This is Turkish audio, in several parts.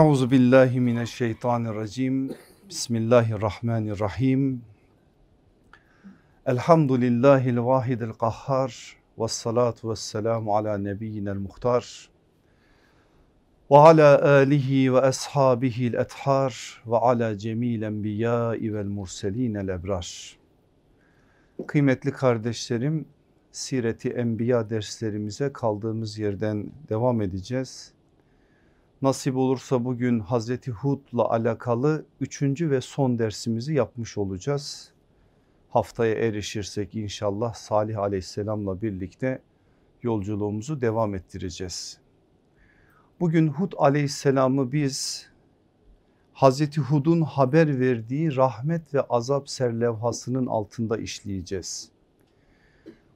Euzu billahi mineşşeytanirracim. Bismillahirrahmanirrahim. Elhamdülillahil vahidil kahhar. Ve salatu ve selamu ala nebiyyinel muhtar. Ve ala alihi ve ashabihil ethar. Ve ala cemil enbiyai vel murselinel ebrar. Kıymetli kardeşlerim, Sireti Enbiya derslerimize kaldığımız yerden devam edeceğiz. Nasip olursa bugün Hazreti Hud'la alakalı üçüncü ve son dersimizi yapmış olacağız. Haftaya erişirsek inşallah Salih aleyhisselamla birlikte yolculuğumuzu devam ettireceğiz. Bugün Hud aleyhisselamı biz Hazreti Hud'un haber verdiği rahmet ve azap serlevhasının altında işleyeceğiz.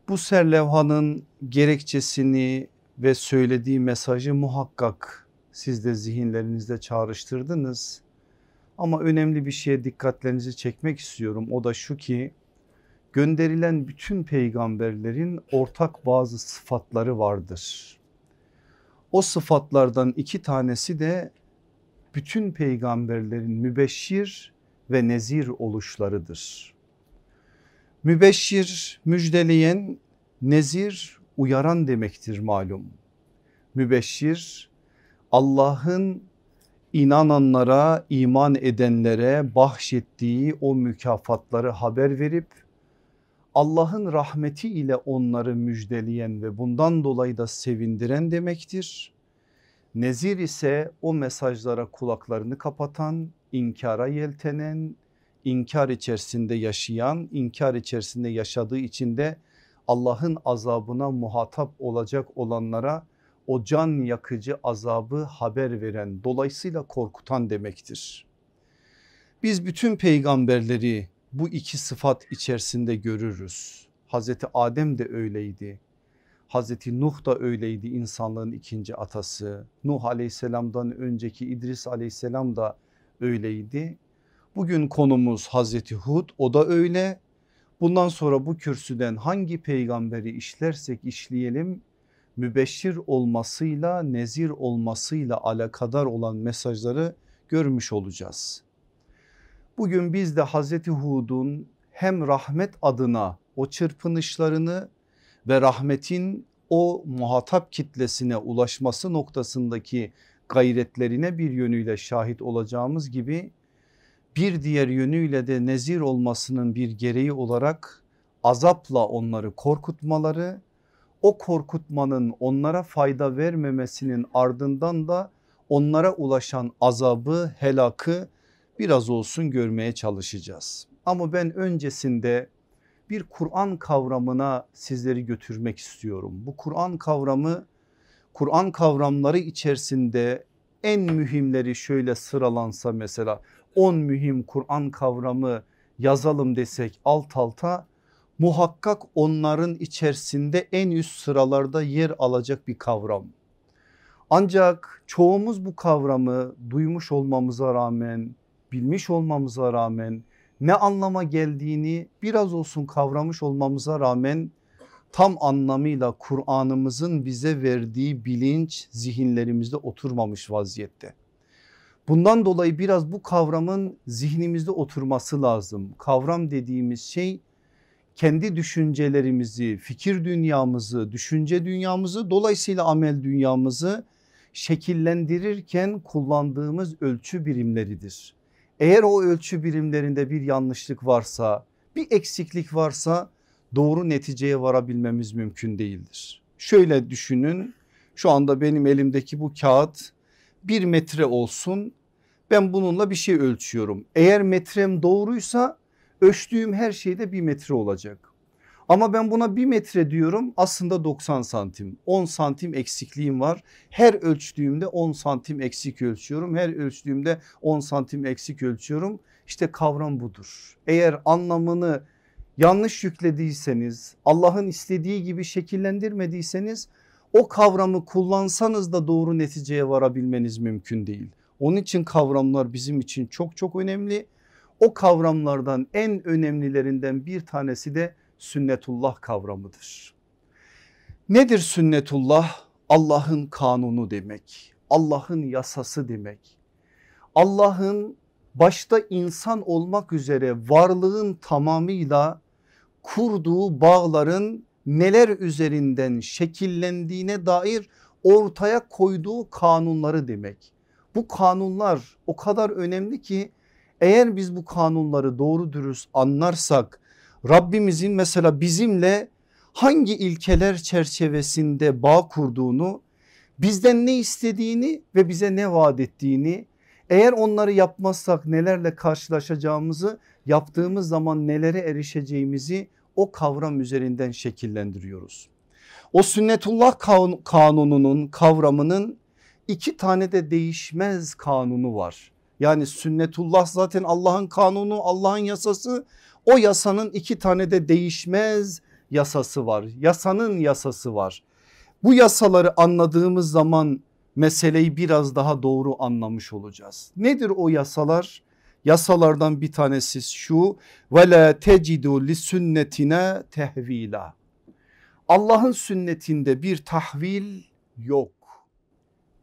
Bu serlevhanın gerekçesini ve söylediği mesajı muhakkak siz de zihinlerinizde çağrıştırdınız. Ama önemli bir şeye dikkatlerinizi çekmek istiyorum. O da şu ki gönderilen bütün peygamberlerin ortak bazı sıfatları vardır. O sıfatlardan iki tanesi de bütün peygamberlerin mübeşşir ve nezir oluşlarıdır. Mübeşşir müjdeleyen, nezir uyaran demektir malum. Mübeşşir Allah'ın inananlara, iman edenlere bahşettiği o mükafatları haber verip Allah'ın rahmeti ile onları müjdeleyen ve bundan dolayı da sevindiren demektir. Nezir ise o mesajlara kulaklarını kapatan, inkara yeltenen, inkar içerisinde yaşayan, inkar içerisinde yaşadığı için de Allah'ın azabına muhatap olacak olanlara o can yakıcı azabı haber veren dolayısıyla korkutan demektir. Biz bütün peygamberleri bu iki sıfat içerisinde görürüz. Hazreti Adem de öyleydi. Hazreti Nuh da öyleydi insanlığın ikinci atası. Nuh aleyhisselamdan önceki İdris aleyhisselam da öyleydi. Bugün konumuz Hazreti Hud o da öyle. Bundan sonra bu kürsüden hangi peygamberi işlersek işleyelim mübeşşir olmasıyla nezir olmasıyla alakadar olan mesajları görmüş olacağız. Bugün biz de Hazreti Hud'un hem rahmet adına o çırpınışlarını ve rahmetin o muhatap kitlesine ulaşması noktasındaki gayretlerine bir yönüyle şahit olacağımız gibi bir diğer yönüyle de nezir olmasının bir gereği olarak azapla onları korkutmaları o korkutmanın onlara fayda vermemesinin ardından da onlara ulaşan azabı helakı biraz olsun görmeye çalışacağız. Ama ben öncesinde bir Kur'an kavramına sizleri götürmek istiyorum. Bu Kur'an kavramı Kur'an kavramları içerisinde en mühimleri şöyle sıralansa mesela 10 mühim Kur'an kavramı yazalım desek alt alta muhakkak onların içerisinde en üst sıralarda yer alacak bir kavram. Ancak çoğumuz bu kavramı duymuş olmamıza rağmen bilmiş olmamıza rağmen ne anlama geldiğini biraz olsun kavramış olmamıza rağmen tam anlamıyla Kur'an'ımızın bize verdiği bilinç zihinlerimizde oturmamış vaziyette. Bundan dolayı biraz bu kavramın zihnimizde oturması lazım. Kavram dediğimiz şey kendi düşüncelerimizi, fikir dünyamızı, düşünce dünyamızı dolayısıyla amel dünyamızı şekillendirirken kullandığımız ölçü birimleridir. Eğer o ölçü birimlerinde bir yanlışlık varsa, bir eksiklik varsa doğru neticeye varabilmemiz mümkün değildir. Şöyle düşünün şu anda benim elimdeki bu kağıt bir metre olsun ben bununla bir şey ölçüyorum. Eğer metrem doğruysa ölçtüğüm her şeyde bir metre olacak. Ama ben buna bir metre diyorum aslında 90 santim 10 santim eksikliğim var. Her ölçtüğümde 10 santim eksik ölçüyorum. Her ölçtüğümde 10 santim eksik ölçüyorum. İşte kavram budur. Eğer anlamını yanlış yüklediyseniz Allah'ın istediği gibi şekillendirmediyseniz o kavramı kullansanız da doğru neticeye varabilmeniz mümkün değil. Onun için kavramlar bizim için çok çok önemli o kavramlardan en önemlilerinden bir tanesi de sünnetullah kavramıdır. Nedir sünnetullah? Allah'ın kanunu demek. Allah'ın yasası demek. Allah'ın başta insan olmak üzere varlığın tamamıyla kurduğu bağların neler üzerinden şekillendiğine dair ortaya koyduğu kanunları demek. Bu kanunlar o kadar önemli ki eğer biz bu kanunları doğru dürüst anlarsak Rabbimizin mesela bizimle hangi ilkeler çerçevesinde bağ kurduğunu bizden ne istediğini ve bize ne vaat ettiğini eğer onları yapmazsak nelerle karşılaşacağımızı yaptığımız zaman nelere erişeceğimizi o kavram üzerinden şekillendiriyoruz. O sünnetullah kanununun kavramının iki tane de değişmez kanunu var. Yani sünnetullah zaten Allah'ın kanunu Allah'ın yasası o yasanın iki tane de değişmez yasası var. Yasanın yasası var. Bu yasaları anladığımız zaman meseleyi biraz daha doğru anlamış olacağız. Nedir o yasalar? Yasalardan bir tanesi şu ve la tecidu li sünnetine tehvila. Allah'ın sünnetinde bir tahvil yok.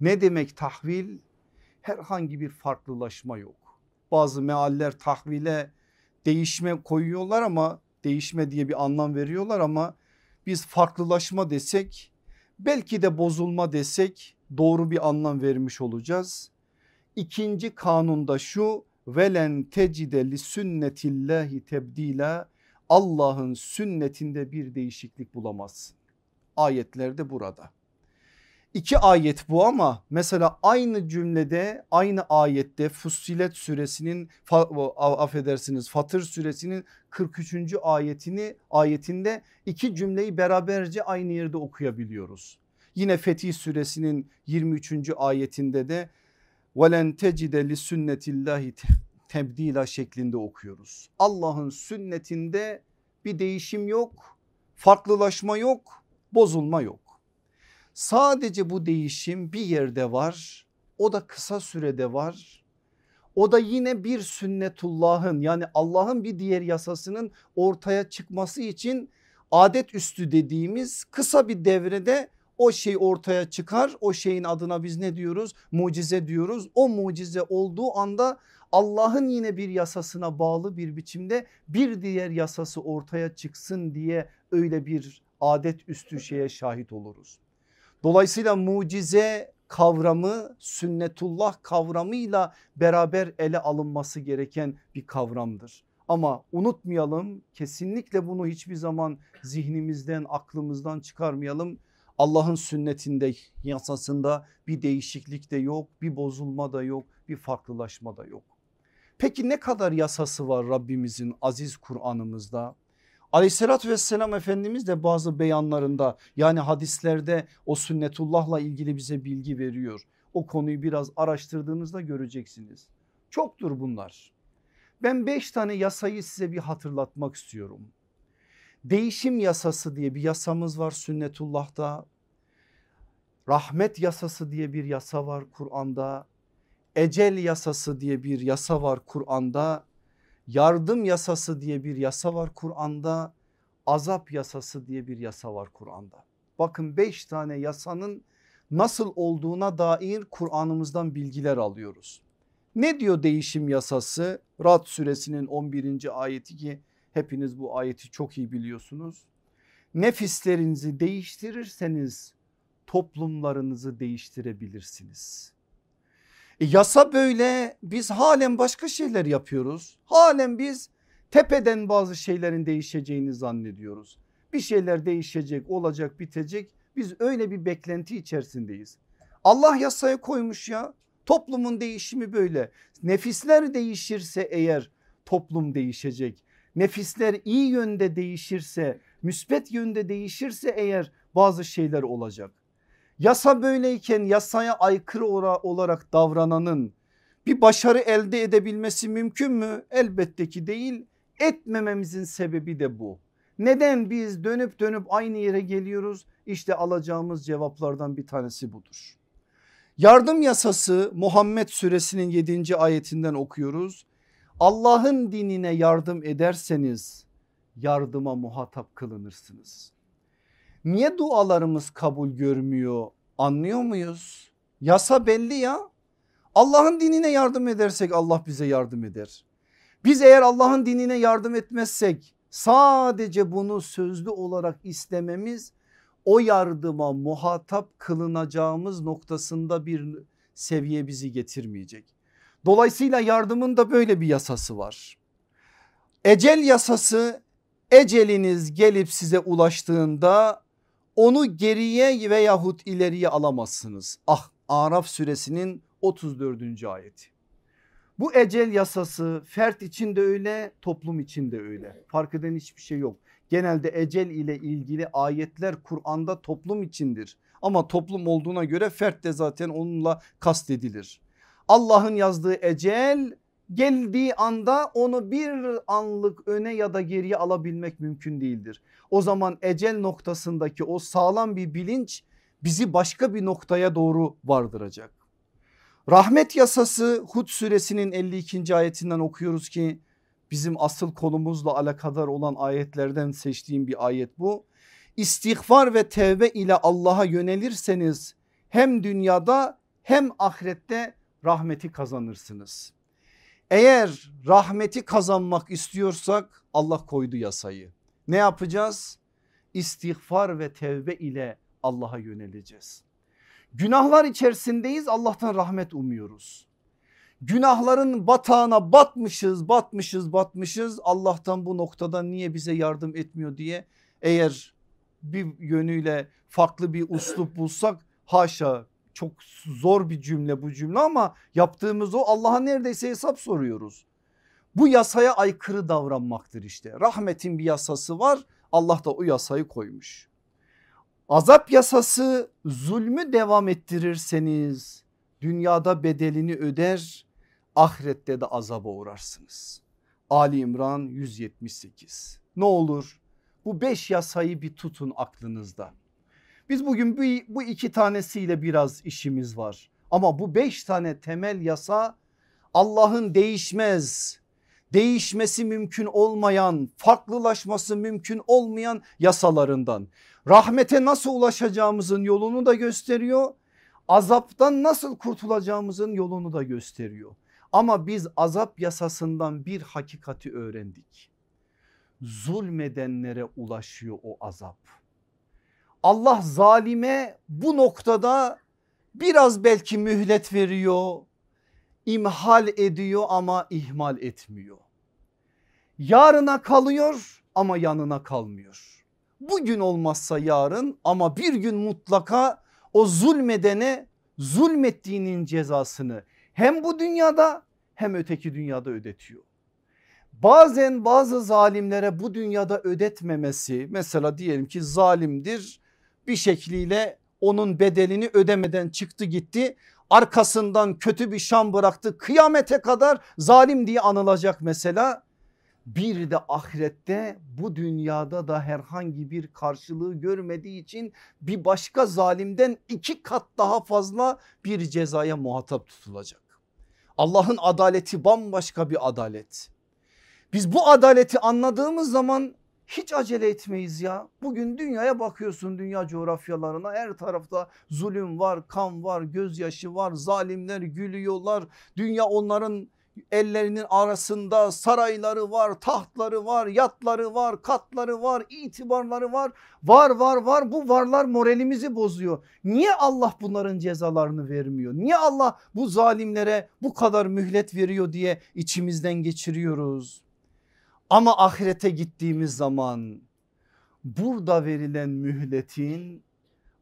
Ne demek tahvil? Herhangi bir farklılaşma yok. Bazı mealler tahvile değişme koyuyorlar ama değişme diye bir anlam veriyorlar ama biz farklılaşma desek belki de bozulma desek doğru bir anlam vermiş olacağız. İkinci kanunda şu velen tecide li sünnetillahi tebdila Allah'ın sünnetinde bir değişiklik bulamazsın. Ayetlerde burada. İki ayet bu ama mesela aynı cümlede aynı ayette Fussilet suresinin affedersiniz Fatır suresinin 43. ayetini ayetinde iki cümleyi beraberce aynı yerde okuyabiliyoruz. Yine Fetih suresinin 23. ayetinde de velen tecide li sünnetillahi tebdila şeklinde okuyoruz. Allah'ın sünnetinde bir değişim yok, farklılaşma yok, bozulma yok. Sadece bu değişim bir yerde var. O da kısa sürede var. O da yine bir sünnetullahın yani Allah'ın bir diğer yasasının ortaya çıkması için adet üstü dediğimiz kısa bir devrede o şey ortaya çıkar. O şeyin adına biz ne diyoruz? Mucize diyoruz. O mucize olduğu anda Allah'ın yine bir yasasına bağlı bir biçimde bir diğer yasası ortaya çıksın diye öyle bir adet üstü şeye şahit oluruz. Dolayısıyla mucize kavramı sünnetullah kavramıyla beraber ele alınması gereken bir kavramdır. Ama unutmayalım kesinlikle bunu hiçbir zaman zihnimizden aklımızdan çıkarmayalım. Allah'ın sünnetinde yasasında bir değişiklik de yok bir bozulma da yok bir farklılaşma da yok. Peki ne kadar yasası var Rabbimizin aziz Kur'an'ımızda? Aleyhissalatü vesselam Efendimiz de bazı beyanlarında yani hadislerde o sünnetullahla ilgili bize bilgi veriyor. O konuyu biraz araştırdığınızda göreceksiniz. Çoktur bunlar. Ben beş tane yasayı size bir hatırlatmak istiyorum. Değişim yasası diye bir yasamız var sünnetullah'ta. Rahmet yasası diye bir yasa var Kur'an'da. Ecel yasası diye bir yasa var Kur'an'da yardım yasası diye bir yasa var Kur'an'da azap yasası diye bir yasa var Kur'an'da. Bakın beş tane yasanın nasıl olduğuna dair Kur'an'ımızdan bilgiler alıyoruz. Ne diyor değişim yasası? Rad suresinin 11. ayeti ki hepiniz bu ayeti çok iyi biliyorsunuz. Nefislerinizi değiştirirseniz toplumlarınızı değiştirebilirsiniz. E yasa böyle biz halen başka şeyler yapıyoruz. Halen biz tepeden bazı şeylerin değişeceğini zannediyoruz. Bir şeyler değişecek olacak bitecek biz öyle bir beklenti içerisindeyiz. Allah yasaya koymuş ya toplumun değişimi böyle. Nefisler değişirse eğer toplum değişecek. Nefisler iyi yönde değişirse müsbet yönde değişirse eğer bazı şeyler olacak. Yasa böyleyken yasaya aykırı olarak davrananın bir başarı elde edebilmesi mümkün mü? Elbette ki değil. Etmememizin sebebi de bu. Neden biz dönüp dönüp aynı yere geliyoruz? İşte alacağımız cevaplardan bir tanesi budur. Yardım yasası Muhammed suresinin 7. ayetinden okuyoruz. Allah'ın dinine yardım ederseniz yardıma muhatap kılınırsınız. Niye dualarımız kabul görmüyor anlıyor muyuz? Yasa belli ya Allah'ın dinine yardım edersek Allah bize yardım eder. Biz eğer Allah'ın dinine yardım etmezsek sadece bunu sözlü olarak istememiz o yardıma muhatap kılınacağımız noktasında bir seviye bizi getirmeyecek. Dolayısıyla yardımın da böyle bir yasası var. Ecel yasası eceliniz gelip size ulaştığında onu geriye veyahut ileriye alamazsınız. Ah Araf suresinin 34. ayeti. Bu ecel yasası fert için de öyle toplum için de öyle. Fark eden hiçbir şey yok. Genelde ecel ile ilgili ayetler Kur'an'da toplum içindir. Ama toplum olduğuna göre fert de zaten onunla kastedilir. Allah'ın yazdığı ecel geldiği anda onu bir anlık öne ya da geriye alabilmek mümkün değildir. O zaman ecel noktasındaki o sağlam bir bilinç bizi başka bir noktaya doğru vardıracak. Rahmet yasası Hud suresinin 52. ayetinden okuyoruz ki bizim asıl konumuzla alakadar olan ayetlerden seçtiğim bir ayet bu. İstiğfar ve tevbe ile Allah'a yönelirseniz hem dünyada hem ahirette rahmeti kazanırsınız. Eğer rahmeti kazanmak istiyorsak Allah koydu yasayı. Ne yapacağız? İstiğfar ve tevbe ile Allah'a yöneleceğiz. Günahlar içerisindeyiz Allah'tan rahmet umuyoruz. Günahların batağına batmışız batmışız batmışız Allah'tan bu noktada niye bize yardım etmiyor diye eğer bir yönüyle farklı bir uslup bulsak haşa çok zor bir cümle bu cümle ama yaptığımız o Allah'a neredeyse hesap soruyoruz. Bu yasaya aykırı davranmaktır işte. Rahmetin bir yasası var Allah da o yasayı koymuş. Azap yasası zulmü devam ettirirseniz dünyada bedelini öder ahirette de azaba uğrarsınız. Ali İmran 178 ne olur bu beş yasayı bir tutun aklınızda. Biz bugün bu, bu iki tanesiyle biraz işimiz var. Ama bu beş tane temel yasa Allah'ın değişmez, değişmesi mümkün olmayan, farklılaşması mümkün olmayan yasalarından. Rahmete nasıl ulaşacağımızın yolunu da gösteriyor. Azaptan nasıl kurtulacağımızın yolunu da gösteriyor. Ama biz azap yasasından bir hakikati öğrendik. Zulmedenlere ulaşıyor o azap. Allah zalime bu noktada biraz belki mühlet veriyor, imhal ediyor ama ihmal etmiyor. Yarına kalıyor ama yanına kalmıyor. Bugün olmazsa yarın ama bir gün mutlaka o zulmedene zulmettiğinin cezasını hem bu dünyada hem öteki dünyada ödetiyor. Bazen bazı zalimlere bu dünyada ödetmemesi mesela diyelim ki zalimdir bir şekliyle onun bedelini ödemeden çıktı gitti arkasından kötü bir şan bıraktı kıyamete kadar zalim diye anılacak mesela bir de ahirette bu dünyada da herhangi bir karşılığı görmediği için bir başka zalimden iki kat daha fazla bir cezaya muhatap tutulacak. Allah'ın adaleti bambaşka bir adalet. Biz bu adaleti anladığımız zaman hiç acele etmeyiz ya. Bugün dünyaya bakıyorsun dünya coğrafyalarına her tarafta zulüm var, kan var, gözyaşı var, zalimler gülüyorlar. Dünya onların ellerinin arasında sarayları var, tahtları var, yatları var, katları var, itibarları var. Var var var bu varlar moralimizi bozuyor. Niye Allah bunların cezalarını vermiyor? Niye Allah bu zalimlere bu kadar mühlet veriyor diye içimizden geçiriyoruz. Ama ahirete gittiğimiz zaman burada verilen mühletin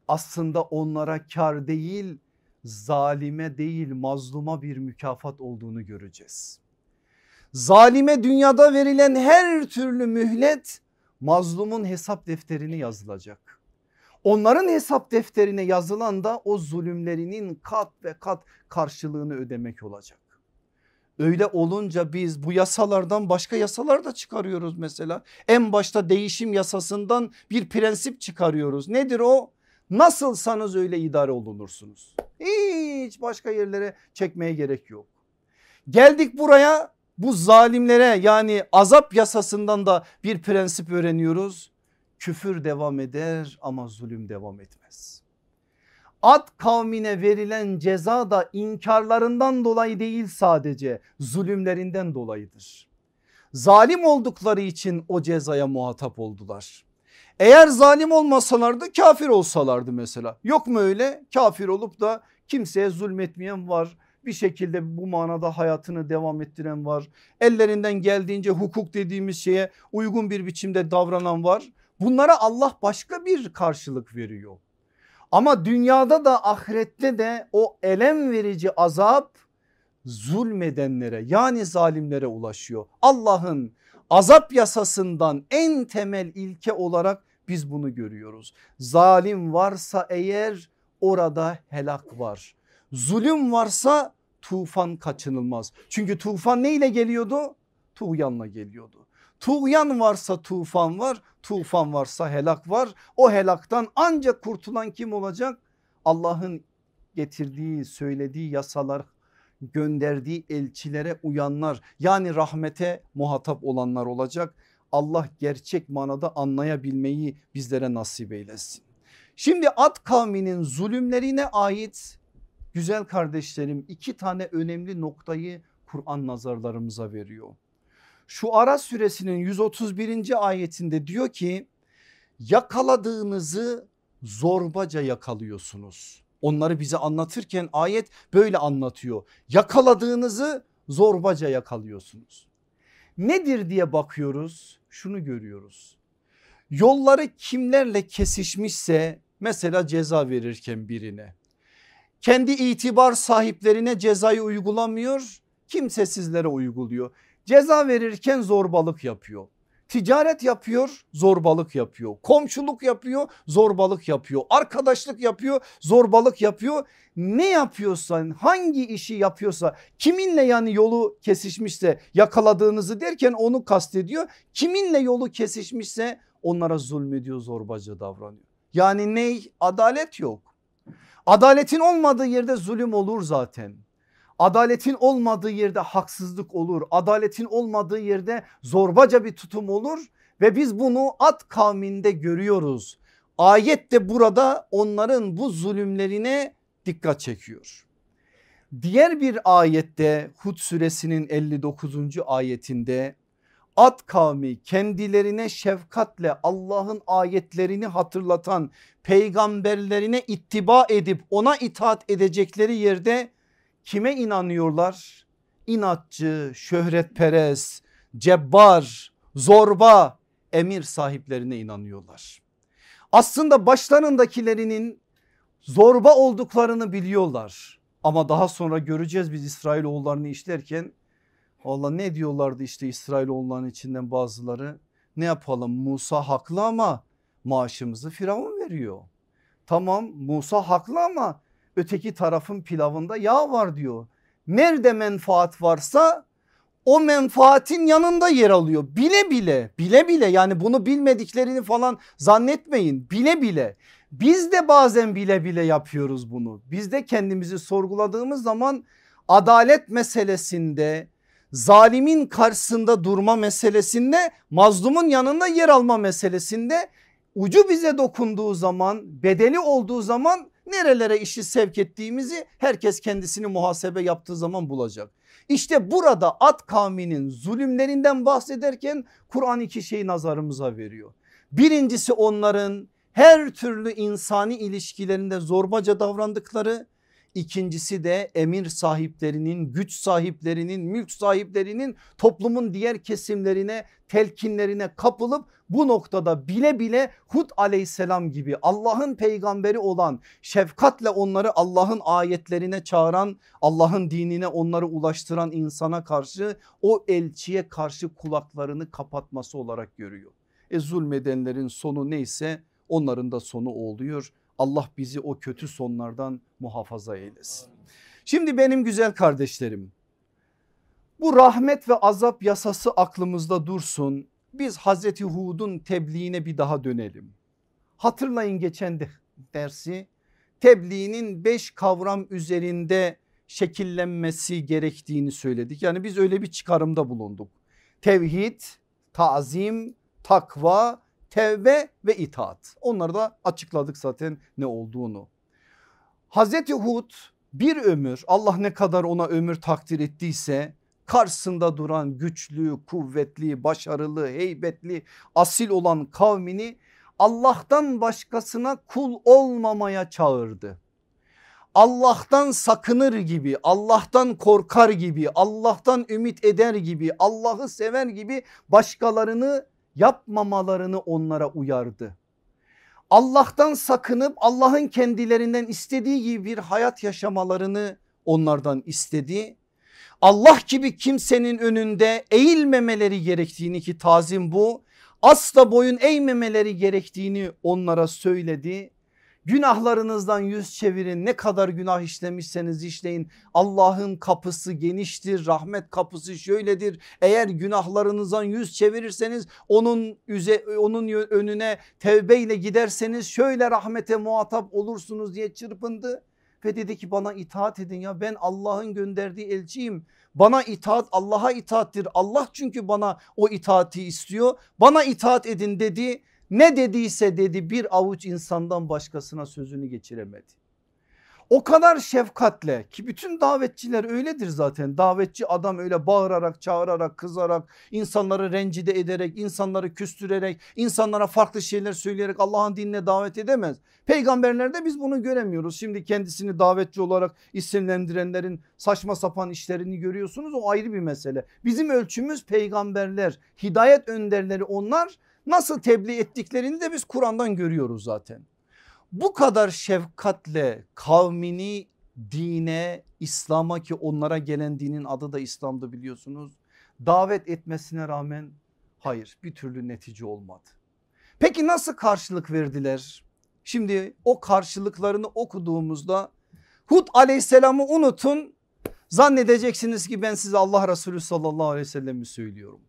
aslında onlara kar değil zalime değil mazluma bir mükafat olduğunu göreceğiz. Zalime dünyada verilen her türlü mühlet mazlumun hesap defterini yazılacak. Onların hesap defterine yazılan da o zulümlerinin kat ve kat karşılığını ödemek olacak. Öyle olunca biz bu yasalardan başka yasalar da çıkarıyoruz mesela. En başta değişim yasasından bir prensip çıkarıyoruz. Nedir o? Nasılsanız öyle idare olunursunuz. Hiç başka yerlere çekmeye gerek yok. Geldik buraya bu zalimlere yani azap yasasından da bir prensip öğreniyoruz. Küfür devam eder ama zulüm devam etmez. Ad kavmine verilen ceza da inkarlarından dolayı değil sadece zulümlerinden dolayıdır. Zalim oldukları için o cezaya muhatap oldular. Eğer zalim olmasalardı kafir olsalardı mesela. Yok mu öyle? Kafir olup da kimseye zulmetmeyen var. Bir şekilde bu manada hayatını devam ettiren var. Ellerinden geldiğince hukuk dediğimiz şeye uygun bir biçimde davranan var. Bunlara Allah başka bir karşılık veriyor. Ama dünyada da ahirette de o elem verici azap zulmedenlere yani zalimlere ulaşıyor. Allah'ın azap yasasından en temel ilke olarak biz bunu görüyoruz. Zalim varsa eğer orada helak var. Zulüm varsa tufan kaçınılmaz. Çünkü tufan neyle geliyordu? Tuğyanla geliyordu. Tuğyan varsa tufan var, tufan varsa helak var. O helaktan ancak kurtulan kim olacak? Allah'ın getirdiği, söylediği yasalar gönderdiği elçilere uyanlar yani rahmete muhatap olanlar olacak. Allah gerçek manada anlayabilmeyi bizlere nasip eylesin. Şimdi Ad kavminin zulümlerine ait güzel kardeşlerim iki tane önemli noktayı Kur'an nazarlarımıza veriyor. Şu Ara suresinin 131. ayetinde diyor ki yakaladığınızı zorbaca yakalıyorsunuz. Onları bize anlatırken ayet böyle anlatıyor. Yakaladığınızı zorbaca yakalıyorsunuz. Nedir diye bakıyoruz şunu görüyoruz. Yolları kimlerle kesişmişse mesela ceza verirken birine kendi itibar sahiplerine cezayı uygulamıyor kimsesizlere uyguluyor. Ceza verirken zorbalık yapıyor. Ticaret yapıyor zorbalık yapıyor. Komşuluk yapıyor zorbalık yapıyor. Arkadaşlık yapıyor zorbalık yapıyor. Ne yapıyorsan hangi işi yapıyorsa kiminle yani yolu kesişmişse yakaladığınızı derken onu kastediyor. Kiminle yolu kesişmişse onlara zulmediyor zorbaca davranıyor. Yani ney? Adalet yok. Adaletin olmadığı yerde zulüm olur zaten. Adaletin olmadığı yerde haksızlık olur. Adaletin olmadığı yerde zorbaca bir tutum olur ve biz bunu at kavminde görüyoruz. Ayet de burada onların bu zulümlerine dikkat çekiyor. Diğer bir ayette Hud suresinin 59. ayetinde Ad kavmi kendilerine şefkatle Allah'ın ayetlerini hatırlatan peygamberlerine ittiba edip ona itaat edecekleri yerde kime inanıyorlar? İnatçı, şöhretperest, cebbar, zorba emir sahiplerine inanıyorlar. Aslında başlarındakilerinin zorba olduklarını biliyorlar. Ama daha sonra göreceğiz biz İsrailoğullarını işlerken Allah ne diyorlardı işte İsrailoğullarının içinden bazıları ne yapalım Musa haklı ama maaşımızı Firavun veriyor. Tamam Musa haklı ama öteki tarafın pilavında yağ var diyor. Nerede menfaat varsa o menfaatin yanında yer alıyor. Bile bile bile bile yani bunu bilmediklerini falan zannetmeyin bile bile. Biz de bazen bile bile yapıyoruz bunu. Biz de kendimizi sorguladığımız zaman adalet meselesinde zalimin karşısında durma meselesinde mazlumun yanında yer alma meselesinde ucu bize dokunduğu zaman bedeli olduğu zaman nerelere işi sevk ettiğimizi herkes kendisini muhasebe yaptığı zaman bulacak. İşte burada at kavminin zulümlerinden bahsederken Kur'an iki şeyi nazarımıza veriyor. Birincisi onların her türlü insani ilişkilerinde zorbaca davrandıkları İkincisi de emir sahiplerinin, güç sahiplerinin, mülk sahiplerinin toplumun diğer kesimlerine, telkinlerine kapılıp bu noktada bile bile Hud aleyhisselam gibi Allah'ın peygamberi olan şefkatle onları Allah'ın ayetlerine çağıran, Allah'ın dinine onları ulaştıran insana karşı o elçiye karşı kulaklarını kapatması olarak görüyor. E zulmedenlerin sonu neyse onların da sonu oluyor. Allah bizi o kötü sonlardan muhafaza eylesin. Şimdi benim güzel kardeşlerim bu rahmet ve azap yasası aklımızda dursun. Biz Hazreti Hud'un tebliğine bir daha dönelim. Hatırlayın geçen de dersi tebliğinin beş kavram üzerinde şekillenmesi gerektiğini söyledik. Yani biz öyle bir çıkarımda bulunduk. Tevhid, tazim, takva tevbe ve itaat. Onları da açıkladık zaten ne olduğunu. Hazreti Hud bir ömür Allah ne kadar ona ömür takdir ettiyse karşısında duran güçlü, kuvvetli, başarılı, heybetli, asil olan kavmini Allah'tan başkasına kul olmamaya çağırdı. Allah'tan sakınır gibi, Allah'tan korkar gibi, Allah'tan ümit eder gibi, Allah'ı sever gibi başkalarını yapmamalarını onlara uyardı. Allah'tan sakınıp Allah'ın kendilerinden istediği gibi bir hayat yaşamalarını onlardan istedi. Allah gibi kimsenin önünde eğilmemeleri gerektiğini ki tazim bu. Asla boyun eğmemeleri gerektiğini onlara söyledi. Günahlarınızdan yüz çevirin. Ne kadar günah işlemişseniz işleyin. Allah'ın kapısı geniştir rahmet kapısı şöyledir. Eğer günahlarınızdan yüz çevirirseniz onun üze, onun önüne tevbeyle giderseniz şöyle rahmete muhatap olursunuz diye çırpındı ve dedi ki bana itaat edin ya ben Allah'ın gönderdiği elçiyim. Bana itaat Allah'a itaattir. Allah çünkü bana o itaati istiyor. Bana itaat edin dedi ne dediyse dedi bir avuç insandan başkasına sözünü geçiremedi. O kadar şefkatle ki bütün davetçiler öyledir zaten. Davetçi adam öyle bağırarak, çağırarak, kızarak, insanları rencide ederek, insanları küstürerek, insanlara farklı şeyler söyleyerek Allah'ın dinine davet edemez. Peygamberlerde biz bunu göremiyoruz. Şimdi kendisini davetçi olarak isimlendirenlerin saçma sapan işlerini görüyorsunuz. O ayrı bir mesele. Bizim ölçümüz peygamberler, hidayet önderleri onlar nasıl tebliğ ettiklerini de biz Kur'an'dan görüyoruz zaten. Bu kadar şefkatle kavmini dine, İslam'a ki onlara gelen dinin adı da İslam'dı biliyorsunuz. Davet etmesine rağmen hayır bir türlü netice olmadı. Peki nasıl karşılık verdiler? Şimdi o karşılıklarını okuduğumuzda Hud aleyhisselamı unutun zannedeceksiniz ki ben size Allah Resulü sallallahu aleyhi ve sellem'i söylüyorum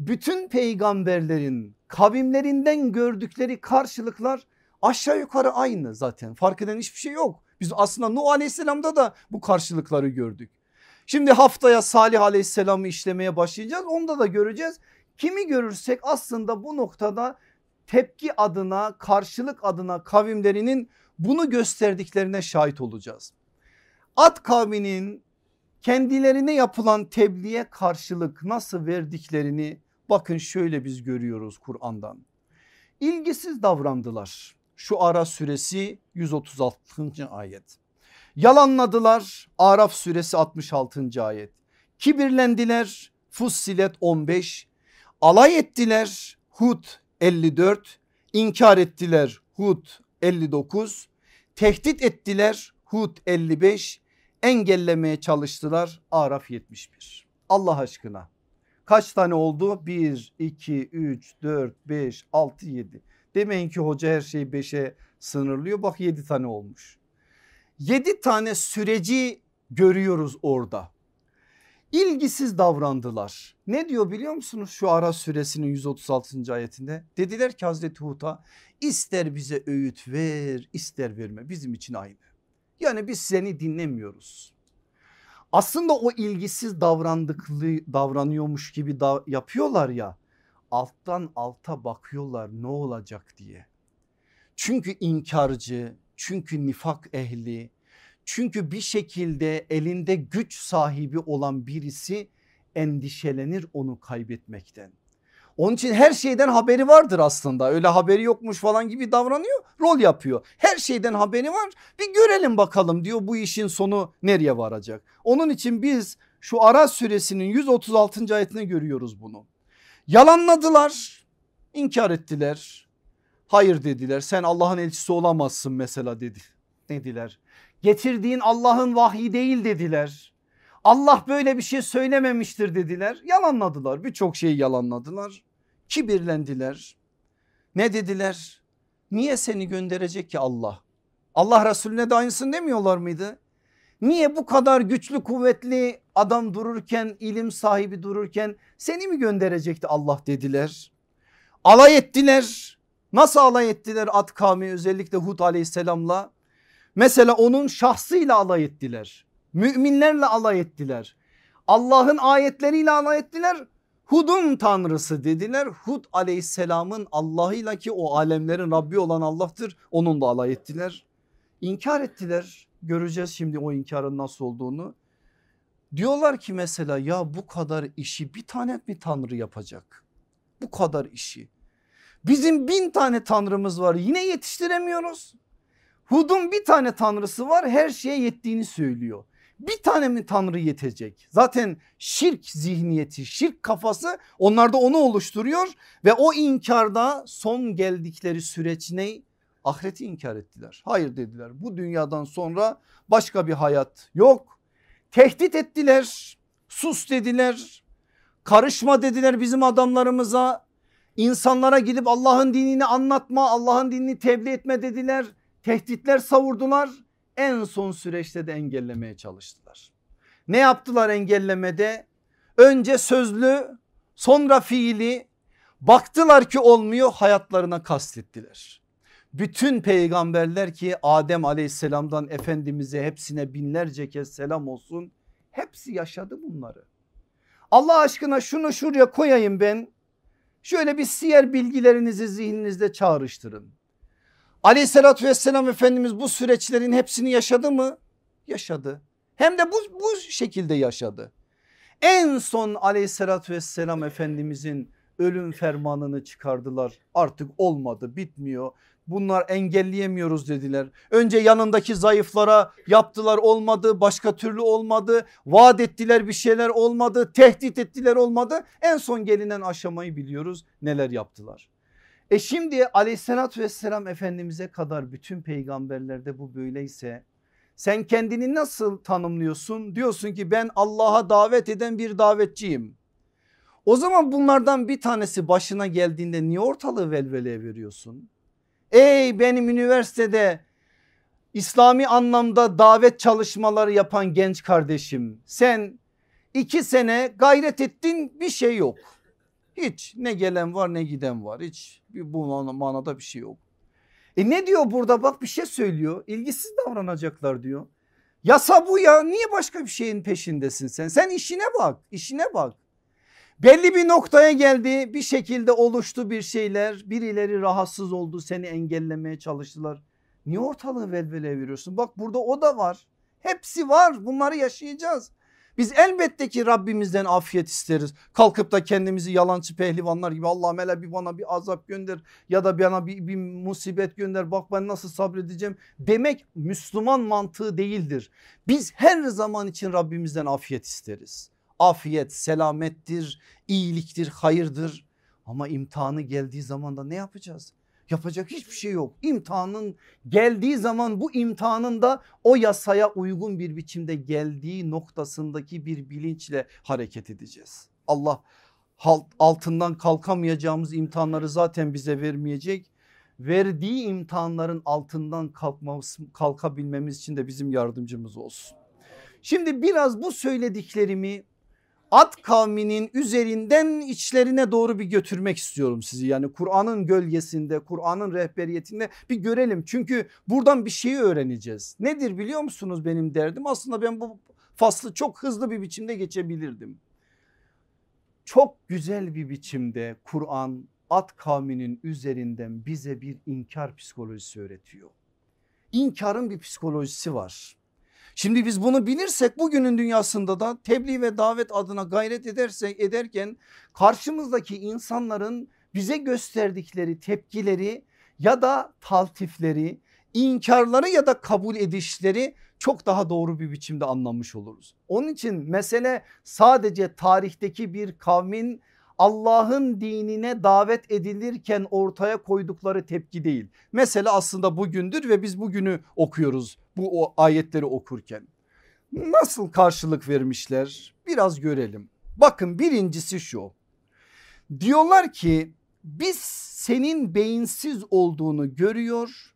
bütün peygamberlerin kavimlerinden gördükleri karşılıklar aşağı yukarı aynı zaten fark eden hiçbir şey yok. Biz aslında Nuh aleyhisselamda da bu karşılıkları gördük. Şimdi haftaya Salih aleyhisselamı işlemeye başlayacağız onda da göreceğiz. Kimi görürsek aslında bu noktada tepki adına karşılık adına kavimlerinin bunu gösterdiklerine şahit olacağız. At kavminin kendilerine yapılan tebliğe karşılık nasıl verdiklerini Bakın şöyle biz görüyoruz Kur'an'dan. İlgisiz davrandılar. Şu Araf suresi 136. ayet. Yalanladılar Araf suresi 66. ayet. Kibirlendiler Fussilet 15. Alay ettiler Hud 54. İnkar ettiler Hud 59. Tehdit ettiler Hud 55. Engellemeye çalıştılar Araf 71. Allah aşkına Kaç tane oldu? 1, 2, 3, 4, 5, 6, 7. Demeyin ki hoca her şeyi 5'e sınırlıyor. Bak 7 tane olmuş. 7 tane süreci görüyoruz orada. İlgisiz davrandılar. Ne diyor biliyor musunuz şu Ara suresinin 136. ayetinde? Dediler ki Hazreti Hud'a ister bize öğüt ver ister verme bizim için aynı. Yani biz seni dinlemiyoruz aslında o ilgisiz davrandıklı davranıyormuş gibi da yapıyorlar ya alttan alta bakıyorlar ne olacak diye. Çünkü inkarcı, çünkü nifak ehli, çünkü bir şekilde elinde güç sahibi olan birisi endişelenir onu kaybetmekten. Onun için her şeyden haberi vardır aslında öyle haberi yokmuş falan gibi davranıyor rol yapıyor. Her şeyden haberi var bir görelim bakalım diyor bu işin sonu nereye varacak. Onun için biz şu Ara suresinin 136. ayetine görüyoruz bunu. Yalanladılar inkar ettiler hayır dediler sen Allah'ın elçisi olamazsın mesela dedi dediler. Getirdiğin Allah'ın vahyi değil dediler. Allah böyle bir şey söylememiştir dediler. Yalanladılar birçok şeyi yalanladılar kibirlendiler. Ne dediler? Niye seni gönderecek ki Allah? Allah Resulüne de aynısını demiyorlar mıydı? Niye bu kadar güçlü kuvvetli adam dururken ilim sahibi dururken seni mi gönderecekti Allah dediler. Alay ettiler. Nasıl alay ettiler Ad kavmi özellikle Hud aleyhisselamla? Mesela onun şahsıyla alay ettiler. Müminlerle alay ettiler. Allah'ın ayetleriyle alay ettiler. Hud'un tanrısı dediler. Hud aleyhisselamın Allah'ıyla ki o alemlerin Rabbi olan Allah'tır. Onunla alay ettiler. İnkar ettiler. Göreceğiz şimdi o inkarın nasıl olduğunu. Diyorlar ki mesela ya bu kadar işi bir tane mi tanrı yapacak? Bu kadar işi. Bizim bin tane tanrımız var yine yetiştiremiyoruz. Hud'un bir tane tanrısı var her şeye yettiğini söylüyor. Bir tane mi tanrı yetecek? Zaten şirk zihniyeti, şirk kafası onlarda onu oluşturuyor ve o inkarda son geldikleri süreç ne? Ahireti inkar ettiler. Hayır dediler bu dünyadan sonra başka bir hayat yok. Tehdit ettiler, sus dediler, karışma dediler bizim adamlarımıza. İnsanlara gidip Allah'ın dinini anlatma, Allah'ın dinini tebliğ etme dediler. Tehditler savurdular. En son süreçte de engellemeye çalıştılar. Ne yaptılar engellemede? Önce sözlü, sonra fiili baktılar ki olmuyor hayatlarına kastettiler. Bütün peygamberler ki Adem aleyhisselamdan Efendimiz'e hepsine binlerce kez selam olsun. Hepsi yaşadı bunları. Allah aşkına şunu şuraya koyayım ben. Şöyle bir siyer bilgilerinizi zihninizde çağrıştırın. Aleyhissalatü vesselam Efendimiz bu süreçlerin hepsini yaşadı mı? Yaşadı. Hem de bu, bu şekilde yaşadı. En son aleyhissalatü vesselam Efendimizin ölüm fermanını çıkardılar. Artık olmadı bitmiyor. Bunlar engelleyemiyoruz dediler. Önce yanındaki zayıflara yaptılar olmadı başka türlü olmadı. Vaat ettiler bir şeyler olmadı tehdit ettiler olmadı. En son gelinen aşamayı biliyoruz neler yaptılar. E şimdi aleyhissalatü vesselam efendimize kadar bütün peygamberlerde bu böyleyse sen kendini nasıl tanımlıyorsun? Diyorsun ki ben Allah'a davet eden bir davetçiyim. O zaman bunlardan bir tanesi başına geldiğinde niye ortalığı velveleye veriyorsun? Ey benim üniversitede İslami anlamda davet çalışmaları yapan genç kardeşim sen iki sene gayret ettin bir şey yok. Hiç ne gelen var ne giden var hiç bu manada bir şey yok. E ne diyor burada bak bir şey söylüyor ilgisiz davranacaklar diyor. Yasa bu ya niye başka bir şeyin peşindesin sen? Sen işine bak işine bak. Belli bir noktaya geldi bir şekilde oluştu bir şeyler birileri rahatsız oldu seni engellemeye çalıştılar. Niye ortalığı velvele veriyorsun? Bak burada o da var. Hepsi var bunları yaşayacağız. Biz elbette ki Rabbimizden afiyet isteriz. Kalkıp da kendimizi yalancı pehlivanlar gibi Allah'ım hele bir bana bir azap gönder ya da bana bir, bir musibet gönder bak ben nasıl sabredeceğim demek Müslüman mantığı değildir. Biz her zaman için Rabbimizden afiyet isteriz. Afiyet selamettir, iyiliktir, hayırdır ama imtihanı geldiği zaman da ne yapacağız? Yapacak hiçbir şey yok. İmtihanın geldiği zaman bu imtihanın da o yasaya uygun bir biçimde geldiği noktasındaki bir bilinçle hareket edeceğiz. Allah altından kalkamayacağımız imtihanları zaten bize vermeyecek. Verdiği imtihanların altından kalkmamız, kalkabilmemiz için de bizim yardımcımız olsun. Şimdi biraz bu söylediklerimi Ad kavminin üzerinden içlerine doğru bir götürmek istiyorum sizi. Yani Kur'an'ın gölgesinde Kur'an'ın rehberiyetinde bir görelim. Çünkü buradan bir şeyi öğreneceğiz. Nedir biliyor musunuz benim derdim? Aslında ben bu faslı çok hızlı bir biçimde geçebilirdim. Çok güzel bir biçimde Kur'an Ad kavminin üzerinden bize bir inkar psikolojisi öğretiyor. İnkarın bir psikolojisi var. Şimdi biz bunu bilirsek bugünün dünyasında da tebliğ ve davet adına gayret edersek ederken karşımızdaki insanların bize gösterdikleri tepkileri ya da taltifleri, inkarları ya da kabul edişleri çok daha doğru bir biçimde anlamış oluruz. Onun için mesele sadece tarihteki bir kavmin Allah'ın dinine davet edilirken ortaya koydukları tepki değil. Mesele aslında bugündür ve biz bugünü okuyoruz bu o ayetleri okurken. Nasıl karşılık vermişler biraz görelim. Bakın birincisi şu. Diyorlar ki biz senin beyinsiz olduğunu görüyor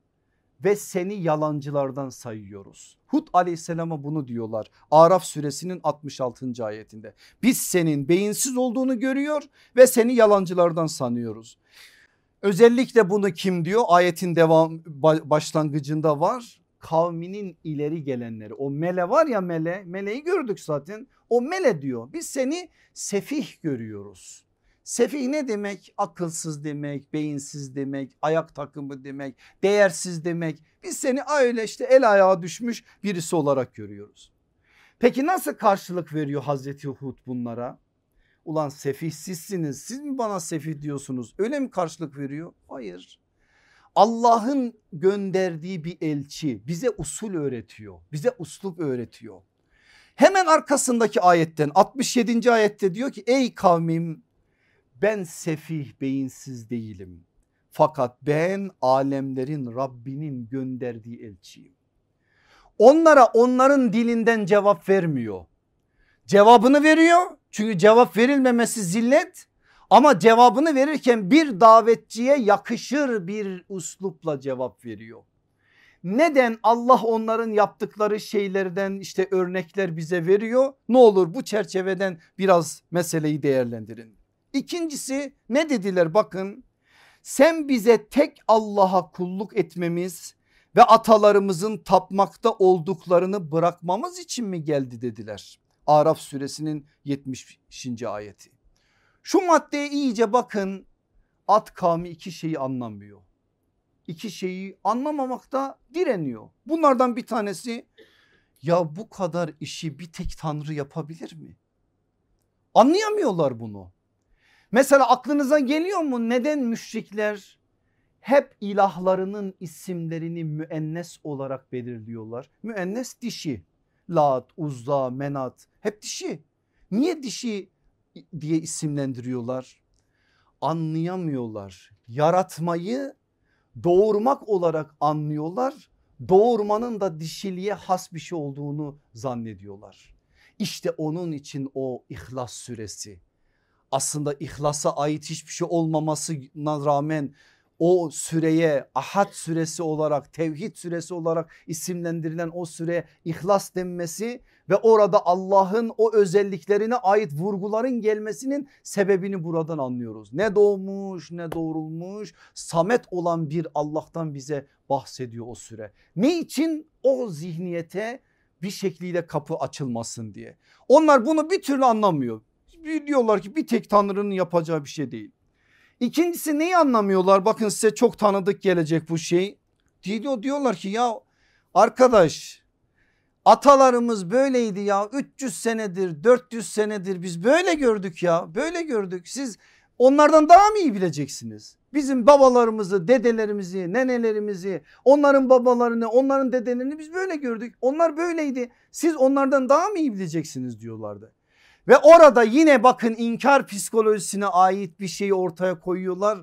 ve seni yalancılardan sayıyoruz. Hud aleyhisselama bunu diyorlar. Araf suresinin 66. ayetinde. Biz senin beyinsiz olduğunu görüyor ve seni yalancılardan sanıyoruz. Özellikle bunu kim diyor? Ayetin devam başlangıcında var. Kavminin ileri gelenleri o mele var ya mele meleği gördük zaten o mele diyor biz seni sefih görüyoruz Sefih ne demek? Akılsız demek, beyinsiz demek, ayak takımı demek, değersiz demek. Biz seni öyle işte el ayağa düşmüş birisi olarak görüyoruz. Peki nasıl karşılık veriyor Hazreti Hud bunlara? Ulan sefih sizsiniz siz mi bana sefih diyorsunuz öyle mi karşılık veriyor? Hayır. Allah'ın gönderdiği bir elçi bize usul öğretiyor bize uslup öğretiyor. Hemen arkasındaki ayetten 67. ayette diyor ki ey kavmim ben sefih beyinsiz değilim. Fakat ben alemlerin Rabbinin gönderdiği elçiyim. Onlara onların dilinden cevap vermiyor. Cevabını veriyor çünkü cevap verilmemesi zillet ama cevabını verirken bir davetçiye yakışır bir uslupla cevap veriyor. Neden Allah onların yaptıkları şeylerden işte örnekler bize veriyor? Ne olur bu çerçeveden biraz meseleyi değerlendirin. İkincisi ne dediler bakın sen bize tek Allah'a kulluk etmemiz ve atalarımızın tapmakta olduklarını bırakmamız için mi geldi dediler. Araf suresinin 70. ayeti. Şu maddeye iyice bakın at kavmi iki şeyi anlamıyor. İki şeyi anlamamakta direniyor. Bunlardan bir tanesi ya bu kadar işi bir tek tanrı yapabilir mi? Anlayamıyorlar bunu. Mesela aklınıza geliyor mu neden müşrikler hep ilahlarının isimlerini müennes olarak belirliyorlar? Müennes dişi. Lat, Uzza, Menat hep dişi. Niye dişi diye isimlendiriyorlar? Anlayamıyorlar. Yaratmayı doğurmak olarak anlıyorlar. Doğurmanın da dişiliğe has bir şey olduğunu zannediyorlar. İşte onun için o İhlas suresi aslında ihlasa ait hiçbir şey olmamasına rağmen o süreye ahad süresi olarak tevhid süresi olarak isimlendirilen o süreye ihlas denmesi ve orada Allah'ın o özelliklerine ait vurguların gelmesinin sebebini buradan anlıyoruz. Ne doğmuş ne doğrulmuş samet olan bir Allah'tan bize bahsediyor o süre. Ne için o zihniyete bir şekliyle kapı açılmasın diye. Onlar bunu bir türlü anlamıyor diyorlar ki bir tek tanrının yapacağı bir şey değil. İkincisi neyi anlamıyorlar bakın size çok tanıdık gelecek bu şey. Diyor, diyorlar ki ya arkadaş atalarımız böyleydi ya 300 senedir 400 senedir biz böyle gördük ya böyle gördük siz onlardan daha mı iyi bileceksiniz? Bizim babalarımızı, dedelerimizi, nenelerimizi, onların babalarını, onların dedelerini biz böyle gördük. Onlar böyleydi. Siz onlardan daha mı iyi bileceksiniz diyorlardı. Ve orada yine bakın inkar psikolojisine ait bir şeyi ortaya koyuyorlar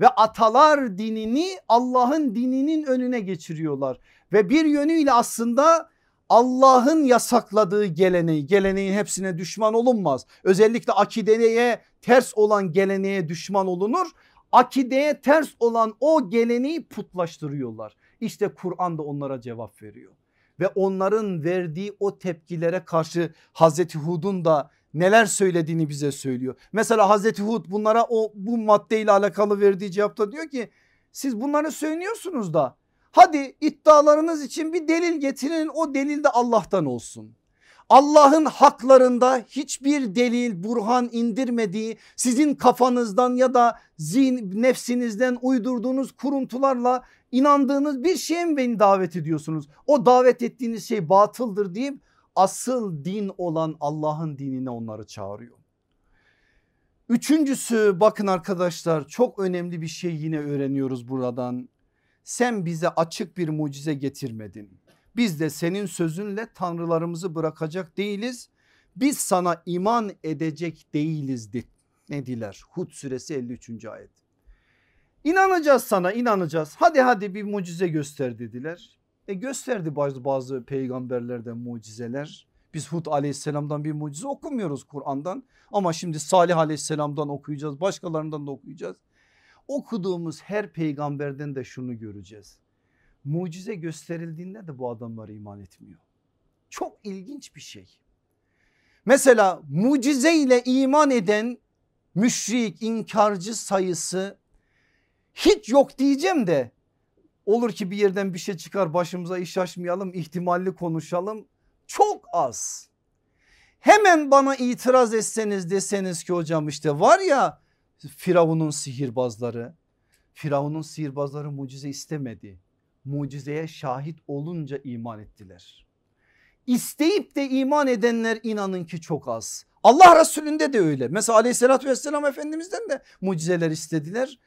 ve atalar dinini Allah'ın dininin önüne geçiriyorlar. Ve bir yönüyle aslında Allah'ın yasakladığı geleneği geleneğin hepsine düşman olunmaz. Özellikle akideye ters olan geleneğe düşman olunur. Akideye ters olan o geleneği putlaştırıyorlar. İşte Kur'an da onlara cevap veriyor. Ve onların verdiği o tepkilere karşı Hazreti Hud'un da neler söylediğini bize söylüyor. Mesela Hazreti Hud bunlara o bu maddeyle alakalı verdiği cevapta diyor ki siz bunları söylüyorsunuz da hadi iddialarınız için bir delil getirin o delil de Allah'tan olsun. Allah'ın haklarında hiçbir delil burhan indirmediği sizin kafanızdan ya da zihin nefsinizden uydurduğunuz kuruntularla inandığınız bir şeye mi beni davet ediyorsunuz? O davet ettiğiniz şey batıldır deyip asıl din olan Allah'ın dinine onları çağırıyor. Üçüncüsü bakın arkadaşlar çok önemli bir şey yine öğreniyoruz buradan. Sen bize açık bir mucize getirmedin. Biz de senin sözünle tanrılarımızı bırakacak değiliz. Biz sana iman edecek değiliz ne diler? Hud suresi 53. ayet. İnanacağız sana inanacağız. Hadi hadi bir mucize göster dediler. E gösterdi bazı, bazı peygamberlerden mucizeler. Biz Hud aleyhisselamdan bir mucize okumuyoruz Kur'an'dan ama şimdi Salih aleyhisselamdan okuyacağız başkalarından da okuyacağız. Okuduğumuz her peygamberden de şunu göreceğiz. Mucize gösterildiğinde de bu adamlar iman etmiyor. Çok ilginç bir şey. Mesela mucize ile iman eden müşrik inkarcı sayısı hiç yok diyeceğim de Olur ki bir yerden bir şey çıkar başımıza iş açmayalım ihtimalli konuşalım. Çok az. Hemen bana itiraz etseniz deseniz ki hocam işte var ya Firavun'un sihirbazları, Firavun'un sihirbazları mucize istemedi. Mucizeye şahit olunca iman ettiler. İsteyip de iman edenler inanın ki çok az. Allah Resulü'nde de öyle. Mesela aleyhissalatü vesselam Efendimiz'den de mucizeler istediler.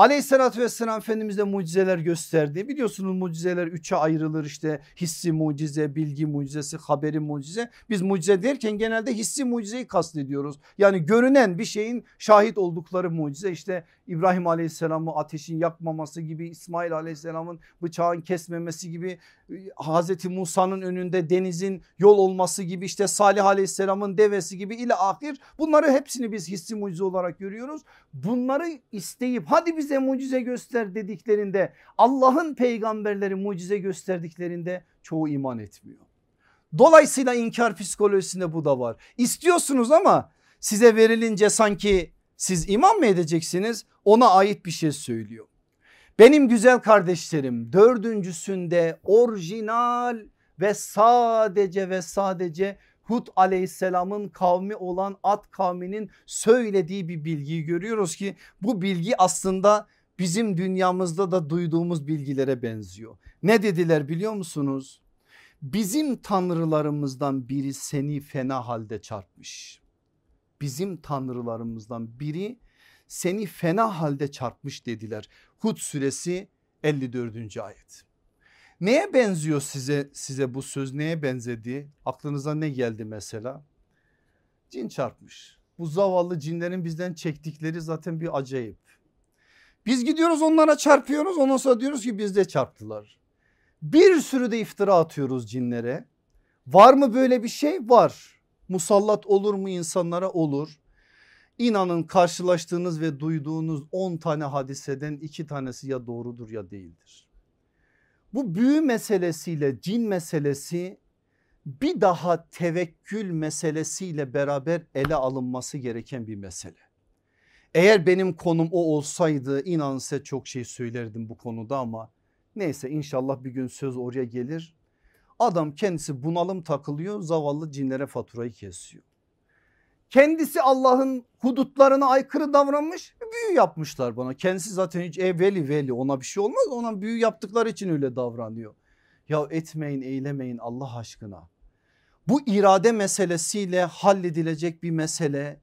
Aleyhissalatü vesselam Efendimiz mucizeler gösterdi. Biliyorsunuz mucizeler üçe ayrılır işte hissi mucize, bilgi mucizesi, haberi mucize. Biz mucize derken genelde hissi mucizeyi kastediyoruz. Yani görünen bir şeyin şahit oldukları mucize işte İbrahim Aleyhisselam'ı ateşin yakmaması gibi İsmail Aleyhisselam'ın bıçağın kesmemesi gibi Hazreti Musa'nın önünde denizin yol olması gibi işte Salih Aleyhisselam'ın devesi gibi ile ahir bunları hepsini biz hissi mucize olarak görüyoruz. Bunları isteyip hadi bize mucize göster dediklerinde Allah'ın peygamberleri mucize gösterdiklerinde çoğu iman etmiyor. Dolayısıyla inkar psikolojisinde bu da var. İstiyorsunuz ama size verilince sanki siz iman mı edeceksiniz ona ait bir şey söylüyor. Benim güzel kardeşlerim dördüncüsünde orijinal ve sadece ve sadece Hud aleyhisselamın kavmi olan Ad kavminin söylediği bir bilgiyi görüyoruz ki bu bilgi aslında bizim dünyamızda da duyduğumuz bilgilere benziyor. Ne dediler biliyor musunuz? Bizim tanrılarımızdan biri seni fena halde çarpmış. Bizim tanrılarımızdan biri seni fena halde çarpmış dediler. Hud suresi 54. ayet. Neye benziyor size size bu söz neye benzedi? Aklınıza ne geldi mesela? Cin çarpmış. Bu zavallı cinlerin bizden çektikleri zaten bir acayip. Biz gidiyoruz onlara çarpıyoruz ondan sonra diyoruz ki bizde çarptılar. Bir sürü de iftira atıyoruz cinlere. Var mı böyle bir şey? Var. Musallat olur mu insanlara? Olur. İnanın karşılaştığınız ve duyduğunuz 10 tane hadiseden iki tanesi ya doğrudur ya değildir. Bu büyü meselesiyle cin meselesi bir daha tevekkül meselesiyle beraber ele alınması gereken bir mesele. Eğer benim konum o olsaydı inan size çok şey söylerdim bu konuda ama neyse inşallah bir gün söz oraya gelir. Adam kendisi bunalım takılıyor zavallı cinlere faturayı kesiyor. Kendisi Allah'ın hudutlarına aykırı davranmış büyü yapmışlar bana. Kendisi zaten hiç e, veli veli ona bir şey olmaz ona büyü yaptıkları için öyle davranıyor. Ya etmeyin eylemeyin Allah aşkına. Bu irade meselesiyle halledilecek bir mesele.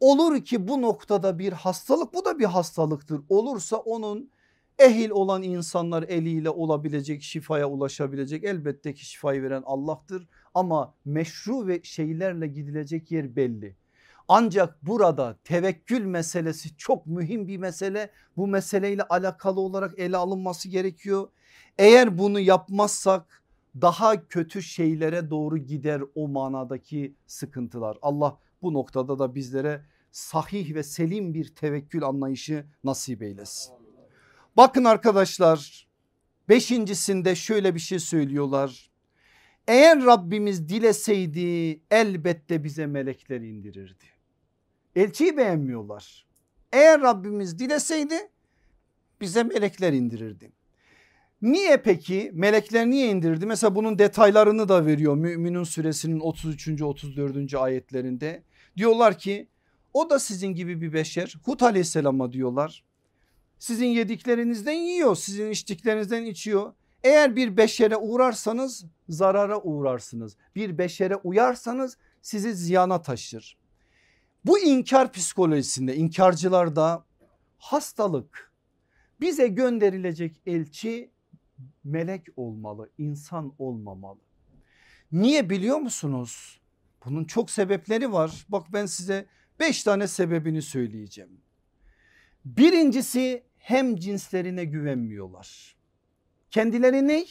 Olur ki bu noktada bir hastalık bu da bir hastalıktır. Olursa onun ehil olan insanlar eliyle olabilecek şifaya ulaşabilecek elbette ki şifayı veren Allah'tır ama meşru ve şeylerle gidilecek yer belli. Ancak burada tevekkül meselesi çok mühim bir mesele. Bu meseleyle alakalı olarak ele alınması gerekiyor. Eğer bunu yapmazsak daha kötü şeylere doğru gider o manadaki sıkıntılar. Allah bu noktada da bizlere sahih ve selim bir tevekkül anlayışı nasip eylesin. Bakın arkadaşlar beşincisinde şöyle bir şey söylüyorlar. Eğer Rabbimiz dileseydi elbette bize melekler indirirdi. Elçiyi beğenmiyorlar. Eğer Rabbimiz dileseydi bize melekler indirirdi. Niye peki melekler niye indirdi? Mesela bunun detaylarını da veriyor Müminun suresinin 33. 34. ayetlerinde. Diyorlar ki o da sizin gibi bir beşer. Hud aleyhisselama diyorlar. Sizin yediklerinizden yiyor sizin içtiklerinizden içiyor. Eğer bir beşere uğrarsanız zarara uğrarsınız. Bir beşere uyarsanız sizi ziyana taşır. Bu inkar psikolojisinde inkarcılarda hastalık bize gönderilecek elçi melek olmalı insan olmamalı. Niye biliyor musunuz? Bunun çok sebepleri var. Bak ben size beş tane sebebini söyleyeceğim. Birincisi hem cinslerine güvenmiyorlar. Kendileri ne?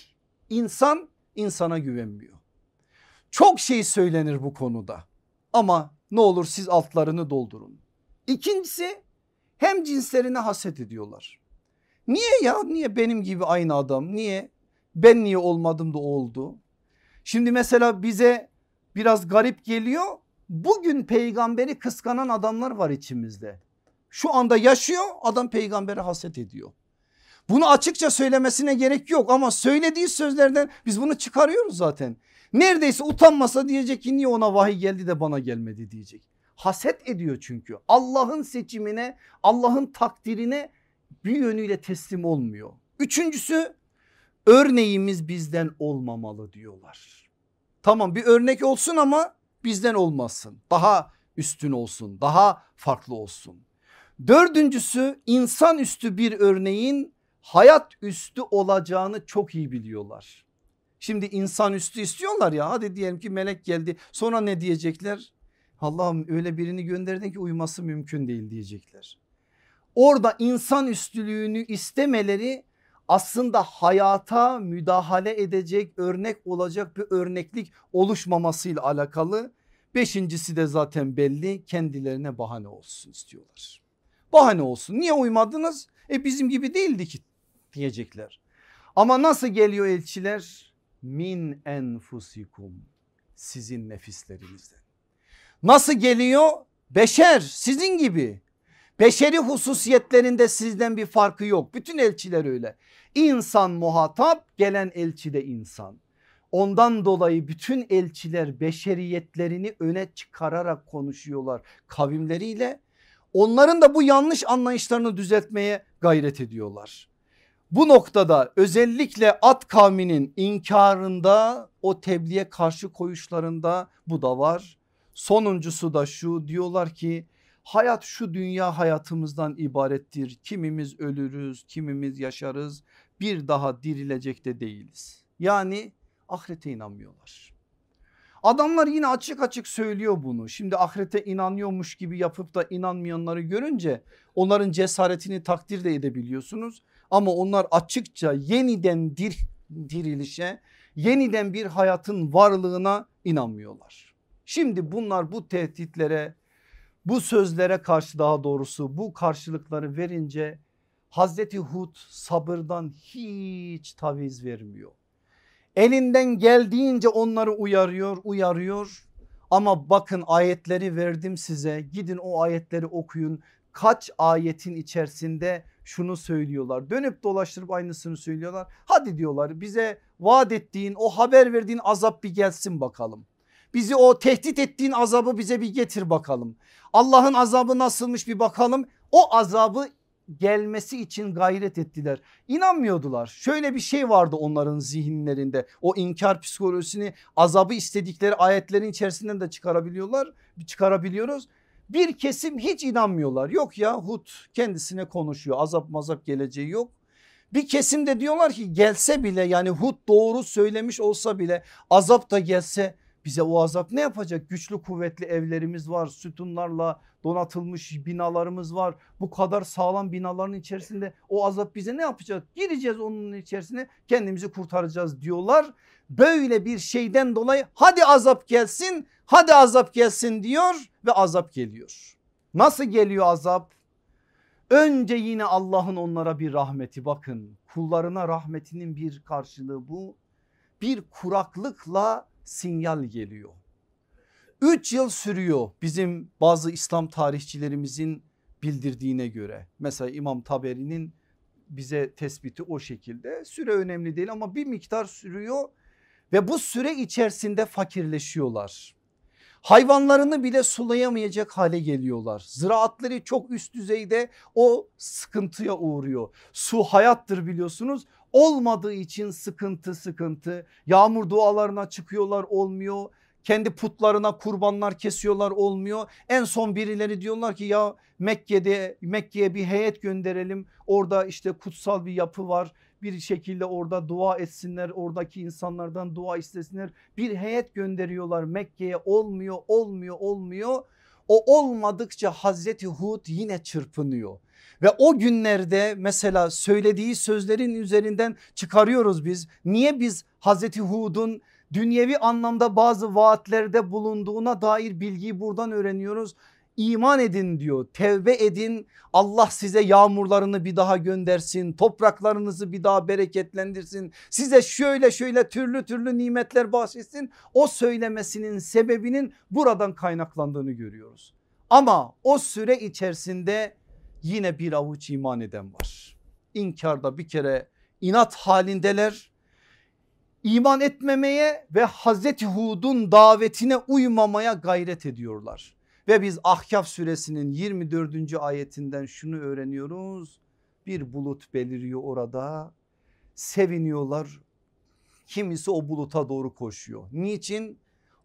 İnsan insana güvenmiyor. Çok şey söylenir bu konuda ama ne olur siz altlarını doldurun. İkincisi hem cinslerine haset ediyorlar. Niye ya niye benim gibi aynı adam niye ben niye olmadım da oldu. Şimdi mesela bize biraz garip geliyor bugün peygamberi kıskanan adamlar var içimizde. Şu anda yaşıyor adam peygambere haset ediyor. Bunu açıkça söylemesine gerek yok ama söylediği sözlerden biz bunu çıkarıyoruz zaten. Neredeyse utanmasa diyecek ki niye ona vahiy geldi de bana gelmedi diyecek. Haset ediyor çünkü. Allah'ın seçimine, Allah'ın takdirine bir yönüyle teslim olmuyor. Üçüncüsü örneğimiz bizden olmamalı diyorlar. Tamam bir örnek olsun ama bizden olmasın. Daha üstün olsun, daha farklı olsun. Dördüncüsü insanüstü bir örneğin hayat üstü olacağını çok iyi biliyorlar. Şimdi insan üstü istiyorlar ya hadi diyelim ki melek geldi sonra ne diyecekler? Allah'ım öyle birini gönderdin ki uyması mümkün değil diyecekler. Orada insan üstülüğünü istemeleri aslında hayata müdahale edecek örnek olacak bir örneklik oluşmamasıyla alakalı. Beşincisi de zaten belli kendilerine bahane olsun istiyorlar. Bahane olsun niye uymadınız? E bizim gibi değildi ki diyecekler. Ama nasıl geliyor elçiler? Min enfusikum sizin nefislerinizden. Nasıl geliyor? Beşer sizin gibi. Beşeri hususiyetlerinde sizden bir farkı yok. Bütün elçiler öyle. İnsan muhatap gelen elçi de insan. Ondan dolayı bütün elçiler beşeriyetlerini öne çıkararak konuşuyorlar kavimleriyle. Onların da bu yanlış anlayışlarını düzeltmeye gayret ediyorlar. Bu noktada özellikle at kavminin inkarında o tebliğe karşı koyuşlarında bu da var. Sonuncusu da şu diyorlar ki hayat şu dünya hayatımızdan ibarettir. Kimimiz ölürüz kimimiz yaşarız bir daha dirilecek de değiliz. Yani ahirete inanmıyorlar. Adamlar yine açık açık söylüyor bunu. Şimdi ahirete inanıyormuş gibi yapıp da inanmayanları görünce onların cesaretini takdir de edebiliyorsunuz. Ama onlar açıkça yeniden dir, dirilişe yeniden bir hayatın varlığına inanmıyorlar. Şimdi bunlar bu tehditlere bu sözlere karşı daha doğrusu bu karşılıkları verince Hazreti Hud sabırdan hiç taviz vermiyor. Elinden geldiğince onları uyarıyor uyarıyor ama bakın ayetleri verdim size gidin o ayetleri okuyun. Kaç ayetin içerisinde şunu söylüyorlar dönüp dolaştırıp aynısını söylüyorlar. Hadi diyorlar bize vaat ettiğin o haber verdiğin azap bir gelsin bakalım. Bizi o tehdit ettiğin azabı bize bir getir bakalım. Allah'ın azabı nasılmış bir bakalım. O azabı gelmesi için gayret ettiler. İnanmıyordular. Şöyle bir şey vardı onların zihinlerinde. O inkar psikolojisini azabı istedikleri ayetlerin içerisinden de çıkarabiliyorlar. Çıkarabiliyoruz. Bir kesim hiç inanmıyorlar. Yok ya Hud kendisine konuşuyor. Azap mazap geleceği yok. Bir kesim de diyorlar ki gelse bile yani Hud doğru söylemiş olsa bile azap da gelse bize o azap ne yapacak? Güçlü kuvvetli evlerimiz var sütunlarla donatılmış binalarımız var. Bu kadar sağlam binaların içerisinde o azap bize ne yapacak? Gireceğiz onun içerisine kendimizi kurtaracağız diyorlar. Böyle bir şeyden dolayı hadi azap gelsin hadi azap gelsin diyor ve azap geliyor. Nasıl geliyor azap? Önce yine Allah'ın onlara bir rahmeti bakın kullarına rahmetinin bir karşılığı bu. Bir kuraklıkla sinyal geliyor. 3 yıl sürüyor bizim bazı İslam tarihçilerimizin bildirdiğine göre. Mesela İmam Taberi'nin bize tespiti o şekilde. Süre önemli değil ama bir miktar sürüyor ve bu süre içerisinde fakirleşiyorlar. Hayvanlarını bile sulayamayacak hale geliyorlar. Ziraatları çok üst düzeyde o sıkıntıya uğruyor. Su hayattır biliyorsunuz. Olmadığı için sıkıntı sıkıntı. Yağmur dualarına çıkıyorlar olmuyor kendi putlarına kurbanlar kesiyorlar olmuyor. En son birileri diyorlar ki ya Mekke'de Mekke'ye bir heyet gönderelim. Orada işte kutsal bir yapı var. Bir şekilde orada dua etsinler. Oradaki insanlardan dua istesinler. Bir heyet gönderiyorlar Mekke'ye olmuyor olmuyor olmuyor. O olmadıkça Hazreti Hud yine çırpınıyor. Ve o günlerde mesela söylediği sözlerin üzerinden çıkarıyoruz biz. Niye biz Hazreti Hud'un dünyevi anlamda bazı vaatlerde bulunduğuna dair bilgiyi buradan öğreniyoruz. İman edin diyor tevbe edin Allah size yağmurlarını bir daha göndersin topraklarınızı bir daha bereketlendirsin size şöyle şöyle türlü türlü nimetler bahşetsin o söylemesinin sebebinin buradan kaynaklandığını görüyoruz. Ama o süre içerisinde yine bir avuç iman eden var. İnkarda bir kere inat halindeler iman etmemeye ve Hazreti Hud'un davetine uymamaya gayret ediyorlar. Ve biz Ahkaf suresinin 24. ayetinden şunu öğreniyoruz. Bir bulut beliriyor orada. Seviniyorlar. Kimisi o buluta doğru koşuyor. Niçin?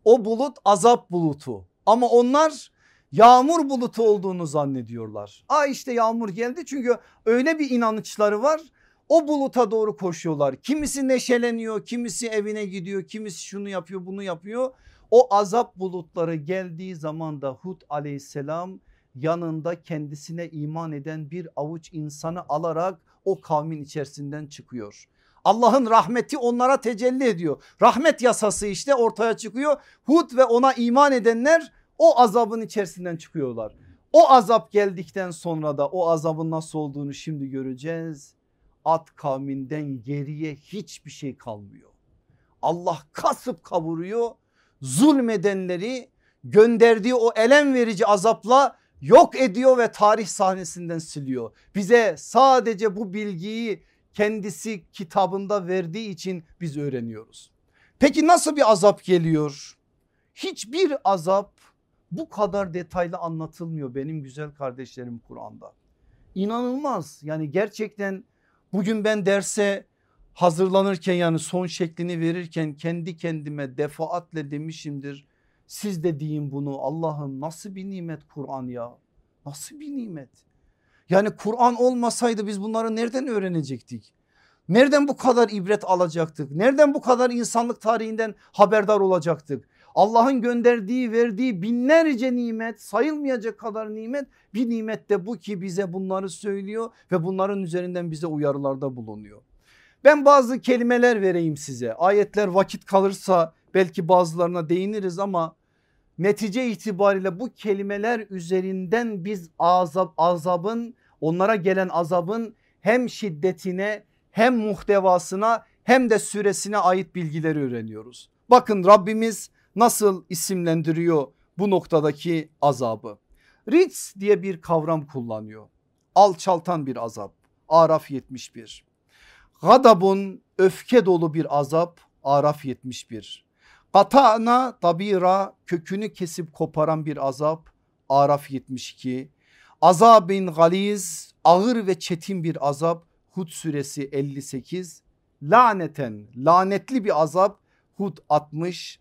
O bulut azap bulutu. Ama onlar yağmur bulutu olduğunu zannediyorlar. Aa işte yağmur geldi çünkü öyle bir inanışları var. O buluta doğru koşuyorlar. Kimisi neşeleniyor, kimisi evine gidiyor, kimisi şunu yapıyor, bunu yapıyor. O azap bulutları geldiği zaman da Hud aleyhisselam yanında kendisine iman eden bir avuç insanı alarak o kavmin içerisinden çıkıyor. Allah'ın rahmeti onlara tecelli ediyor. Rahmet yasası işte ortaya çıkıyor. Hud ve ona iman edenler o azabın içerisinden çıkıyorlar. O azap geldikten sonra da o azabın nasıl olduğunu şimdi göreceğiz. At kavminden geriye hiçbir şey kalmıyor. Allah kasıp kavuruyor zulmedenleri gönderdiği o elem verici azapla yok ediyor ve tarih sahnesinden siliyor. Bize sadece bu bilgiyi kendisi kitabında verdiği için biz öğreniyoruz. Peki nasıl bir azap geliyor? Hiçbir azap bu kadar detaylı anlatılmıyor benim güzel kardeşlerim Kur'an'da. İnanılmaz yani gerçekten bugün ben derse hazırlanırken yani son şeklini verirken kendi kendime defaatle demişimdir. Siz de deyin bunu Allah'ım nasıl bir nimet Kur'an ya nasıl bir nimet. Yani Kur'an olmasaydı biz bunları nereden öğrenecektik? Nereden bu kadar ibret alacaktık? Nereden bu kadar insanlık tarihinden haberdar olacaktık? Allah'ın gönderdiği verdiği binlerce nimet sayılmayacak kadar nimet bir nimet de bu ki bize bunları söylüyor ve bunların üzerinden bize uyarılarda bulunuyor. Ben bazı kelimeler vereyim size ayetler vakit kalırsa belki bazılarına değiniriz ama netice itibariyle bu kelimeler üzerinden biz azab, azabın onlara gelen azabın hem şiddetine hem muhtevasına hem de süresine ait bilgileri öğreniyoruz. Bakın Rabbimiz nasıl isimlendiriyor bu noktadaki azabı. Ritz diye bir kavram kullanıyor. Alçaltan bir azap. Araf 71. Gadabun öfke dolu bir azap. Araf 71. Katana tabira kökünü kesip koparan bir azap. Araf 72. Azabin galiz ağır ve çetin bir azap. Hud suresi 58. Laneten lanetli bir azap. Hud 60.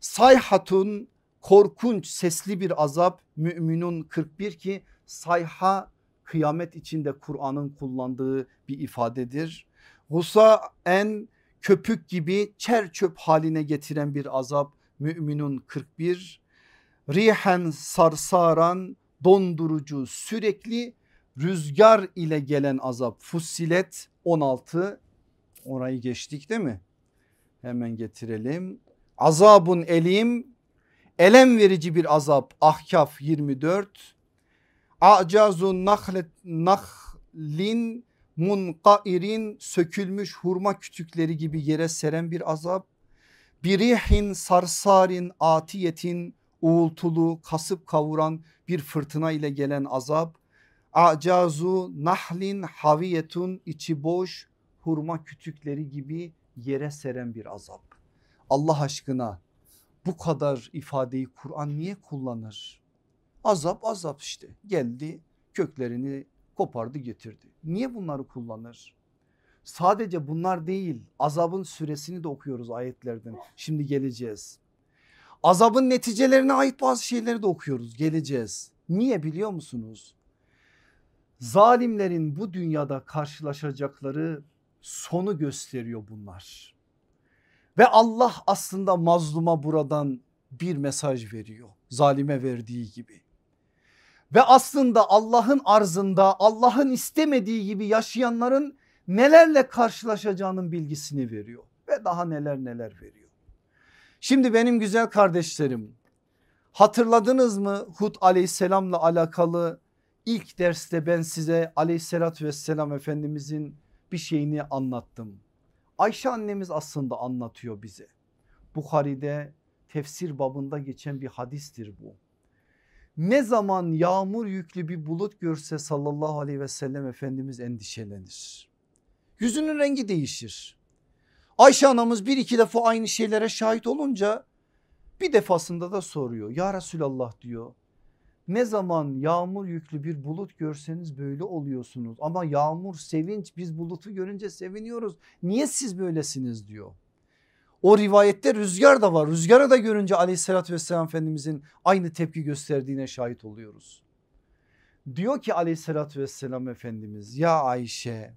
Sayhatun korkunç sesli bir azap müminun 41 ki sayha kıyamet içinde Kur'an'ın kullandığı bir ifadedir. Husa en köpük gibi çer çöp haline getiren bir azap müminun 41. Rihen sarsaran dondurucu sürekli rüzgar ile gelen azap Fussilet 16 orayı geçtik değil mi? Hemen getirelim. Azabun elim elem verici bir azap Ahkaf 24. Acazun nahlet, nahlin munkairin sökülmüş hurma kütükleri gibi yere seren bir azap. Birihin sarsarin atiyetin uğultulu kasıp kavuran bir fırtına ile gelen azap. Acazu nahlin haviyetun içi boş hurma kütükleri gibi yere seren bir azap. Allah aşkına bu kadar ifadeyi Kur'an niye kullanır? Azap azap işte geldi köklerini kopardı getirdi. Niye bunları kullanır? Sadece bunlar değil azabın süresini de okuyoruz ayetlerden şimdi geleceğiz. Azabın neticelerine ait bazı şeyleri de okuyoruz geleceğiz. Niye biliyor musunuz? Zalimlerin bu dünyada karşılaşacakları sonu gösteriyor bunlar. Ve Allah aslında mazluma buradan bir mesaj veriyor zalime verdiği gibi. Ve aslında Allah'ın arzında Allah'ın istemediği gibi yaşayanların nelerle karşılaşacağının bilgisini veriyor. Ve daha neler neler veriyor. Şimdi benim güzel kardeşlerim hatırladınız mı Hud aleyhisselamla alakalı ilk derste ben size aleyhissalatü vesselam efendimizin bir şeyini anlattım. Ayşe annemiz aslında anlatıyor bize. Bukhari'de tefsir babında geçen bir hadistir bu. Ne zaman yağmur yüklü bir bulut görse sallallahu aleyhi ve sellem Efendimiz endişelenir. Yüzünün rengi değişir. Ayşe anamız bir iki defa aynı şeylere şahit olunca bir defasında da soruyor. Ya Resulallah diyor Ne zaman yağmur yüklü bir bulut görseniz böyle oluyorsunuz. Ama yağmur sevinç biz bulutu görünce seviniyoruz. Niye siz böylesiniz diyor. O rivayette rüzgar da var. Rüzgarı da görünce aleyhissalatü vesselam Efendimizin aynı tepki gösterdiğine şahit oluyoruz. Diyor ki aleyhissalatü vesselam Efendimiz ya Ayşe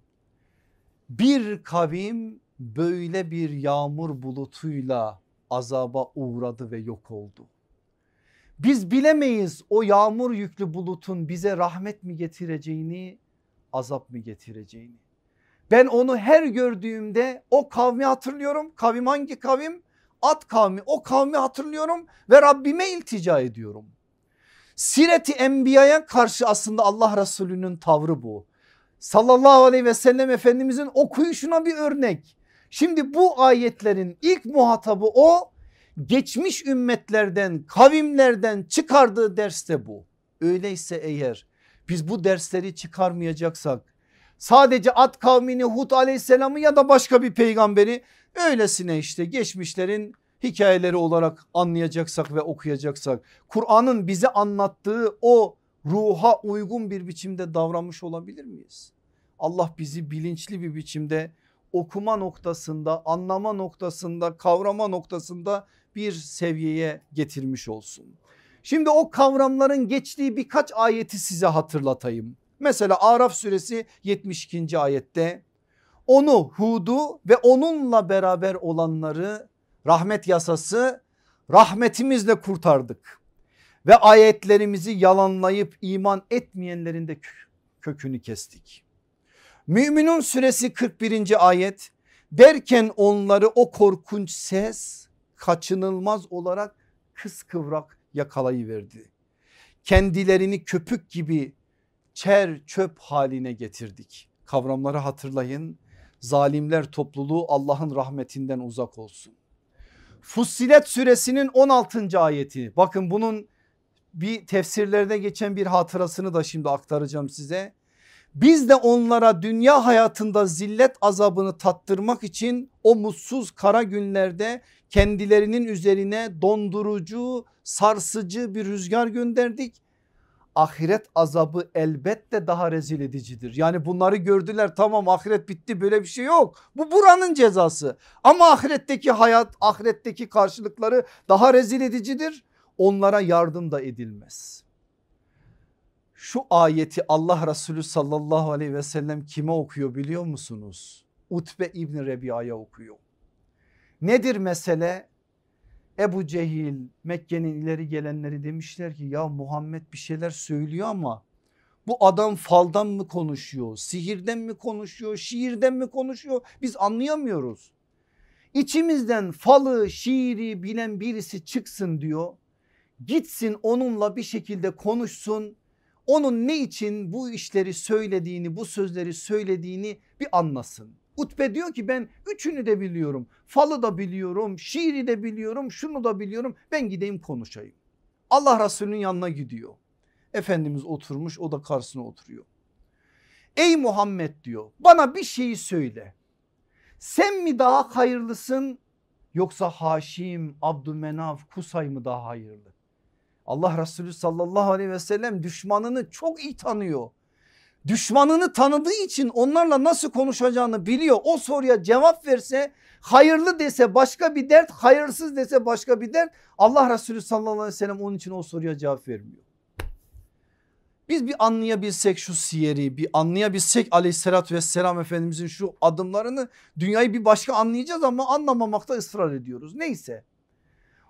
bir kavim böyle bir yağmur bulutuyla azaba uğradı ve yok oldu. Biz bilemeyiz o yağmur yüklü bulutun bize rahmet mi getireceğini azap mı getireceğini. Ben onu her gördüğümde o kavmi hatırlıyorum. Kavim hangi kavim? At kavmi o kavmi hatırlıyorum ve Rabbime iltica ediyorum. Sireti Enbiya'ya karşı aslında Allah Resulü'nün tavrı bu. Sallallahu aleyhi ve sellem Efendimizin okuyuşuna bir örnek. Şimdi bu ayetlerin ilk muhatabı o geçmiş ümmetlerden kavimlerden çıkardığı ders de bu. Öyleyse eğer biz bu dersleri çıkarmayacaksak sadece At kavmini Hud aleyhisselamı ya da başka bir peygamberi öylesine işte geçmişlerin hikayeleri olarak anlayacaksak ve okuyacaksak Kur'an'ın bize anlattığı o ruha uygun bir biçimde davranmış olabilir miyiz? Allah bizi bilinçli bir biçimde okuma noktasında, anlama noktasında, kavrama noktasında bir seviyeye getirmiş olsun. Şimdi o kavramların geçtiği birkaç ayeti size hatırlatayım. Mesela Araf suresi 72. ayette onu Hud'u ve onunla beraber olanları rahmet yasası rahmetimizle kurtardık. Ve ayetlerimizi yalanlayıp iman etmeyenlerin de kökünü kestik. Müminun suresi 41. ayet derken onları o korkunç ses kaçınılmaz olarak kıskıvrak yakalayıverdi. Kendilerini köpük gibi çer çöp haline getirdik. Kavramları hatırlayın. Zalimler topluluğu Allah'ın rahmetinden uzak olsun. Fussilet suresinin 16. ayeti bakın bunun bir tefsirlerde geçen bir hatırasını da şimdi aktaracağım size. Biz de onlara dünya hayatında zillet azabını tattırmak için o mutsuz kara günlerde kendilerinin üzerine dondurucu sarsıcı bir rüzgar gönderdik. Ahiret azabı elbette daha rezil edicidir. Yani bunları gördüler tamam ahiret bitti böyle bir şey yok. Bu buranın cezası. Ama ahiretteki hayat ahiretteki karşılıkları daha rezil edicidir. Onlara yardım da edilmez. Şu ayeti Allah Resulü sallallahu aleyhi ve sellem kime okuyor biliyor musunuz? Utbe İbni Rebiya'ya okuyor. Nedir mesele? Ebu Cehil Mekke'nin ileri gelenleri demişler ki ya Muhammed bir şeyler söylüyor ama bu adam faldan mı konuşuyor, sihirden mi konuşuyor, şiirden mi konuşuyor biz anlayamıyoruz. İçimizden falı şiiri bilen birisi çıksın diyor. Gitsin onunla bir şekilde konuşsun. Onun ne için bu işleri söylediğini bu sözleri söylediğini bir anlasın. Utbe diyor ki ben üçünü de biliyorum. Falı da biliyorum, şiiri de biliyorum, şunu da biliyorum. Ben gideyim konuşayım. Allah Resulü'nün yanına gidiyor. Efendimiz oturmuş o da karşısına oturuyor. Ey Muhammed diyor bana bir şeyi söyle. Sen mi daha hayırlısın yoksa Haşim, Abdümenaf, Kusay mı daha hayırlı? Allah Resulü sallallahu aleyhi ve sellem düşmanını çok iyi tanıyor düşmanını tanıdığı için onlarla nasıl konuşacağını biliyor. O soruya cevap verse hayırlı dese başka bir dert hayırsız dese başka bir dert Allah Resulü sallallahu aleyhi ve sellem onun için o soruya cevap vermiyor. Biz bir anlayabilsek şu siyeri bir anlayabilsek aleyhissalatü vesselam efendimizin şu adımlarını dünyayı bir başka anlayacağız ama anlamamakta ısrar ediyoruz. Neyse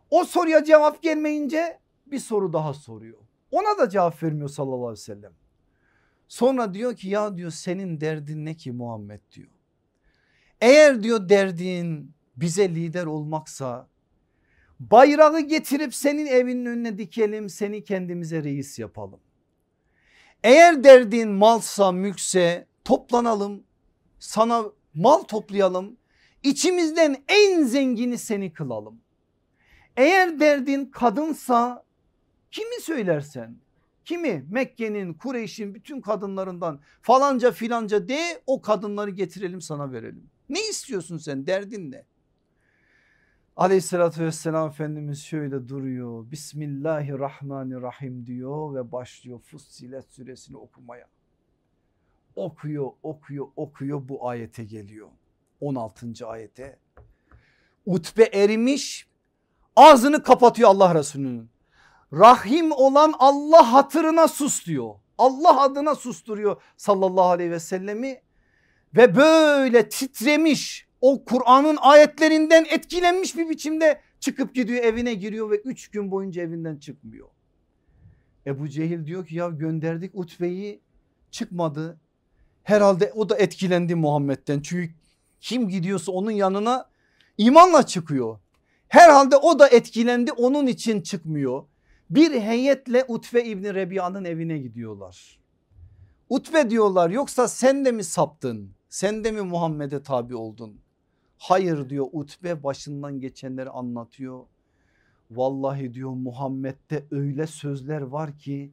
o soruya cevap gelmeyince bir soru daha soruyor. Ona da cevap vermiyor sallallahu aleyhi ve sellem. Sonra diyor ki ya diyor senin derdin ne ki Muhammed diyor. Eğer diyor derdin bize lider olmaksa bayrağı getirip senin evinin önüne dikelim seni kendimize reis yapalım. Eğer derdin malsa mülkse toplanalım sana mal toplayalım içimizden en zengini seni kılalım. Eğer derdin kadınsa kimi söylersen Kimi? Mekke'nin, Kureyş'in bütün kadınlarından falanca filanca de o kadınları getirelim sana verelim. Ne istiyorsun sen derdin ne? Aleyhissalatü vesselam Efendimiz şöyle duruyor. Bismillahirrahmanirrahim diyor ve başlıyor Fussilet suresini okumaya. Okuyor okuyor okuyor bu ayete geliyor. 16. ayete. Utbe erimiş ağzını kapatıyor Allah Resulü'nün. Rahim olan Allah hatırına sus diyor. Allah adına susturuyor sallallahu aleyhi ve sellemi ve böyle titremiş o Kur'an'ın ayetlerinden etkilenmiş bir biçimde çıkıp gidiyor evine giriyor ve üç gün boyunca evinden çıkmıyor. Ebu Cehil diyor ki ya gönderdik Utbe'yi çıkmadı. Herhalde o da etkilendi Muhammed'den çünkü kim gidiyorsa onun yanına imanla çıkıyor. Herhalde o da etkilendi onun için çıkmıyor. Bir heyetle Utbe İbni Rebiya'nın evine gidiyorlar. Utbe diyorlar yoksa sen de mi saptın? Sen de mi Muhammed'e tabi oldun? Hayır diyor Utbe başından geçenleri anlatıyor. Vallahi diyor Muhammed'de öyle sözler var ki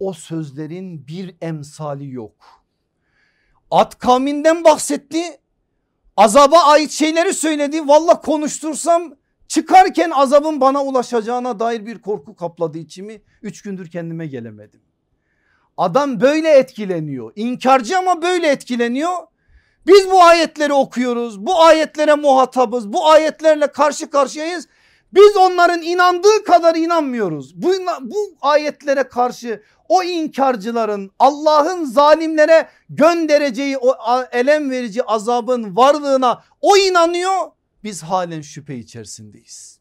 o sözlerin bir emsali yok. At kavminden bahsetti. Azaba ait şeyleri söyledi. Valla konuştursam çıkarken azabın bana ulaşacağına dair bir korku kapladı içimi. Üç gündür kendime gelemedim. Adam böyle etkileniyor. İnkarcı ama böyle etkileniyor. Biz bu ayetleri okuyoruz. Bu ayetlere muhatabız. Bu ayetlerle karşı karşıyayız. Biz onların inandığı kadar inanmıyoruz. Bu, bu ayetlere karşı o inkarcıların Allah'ın zalimlere göndereceği o elem verici azabın varlığına o inanıyor. Biz halen şüphe içerisindeyiz.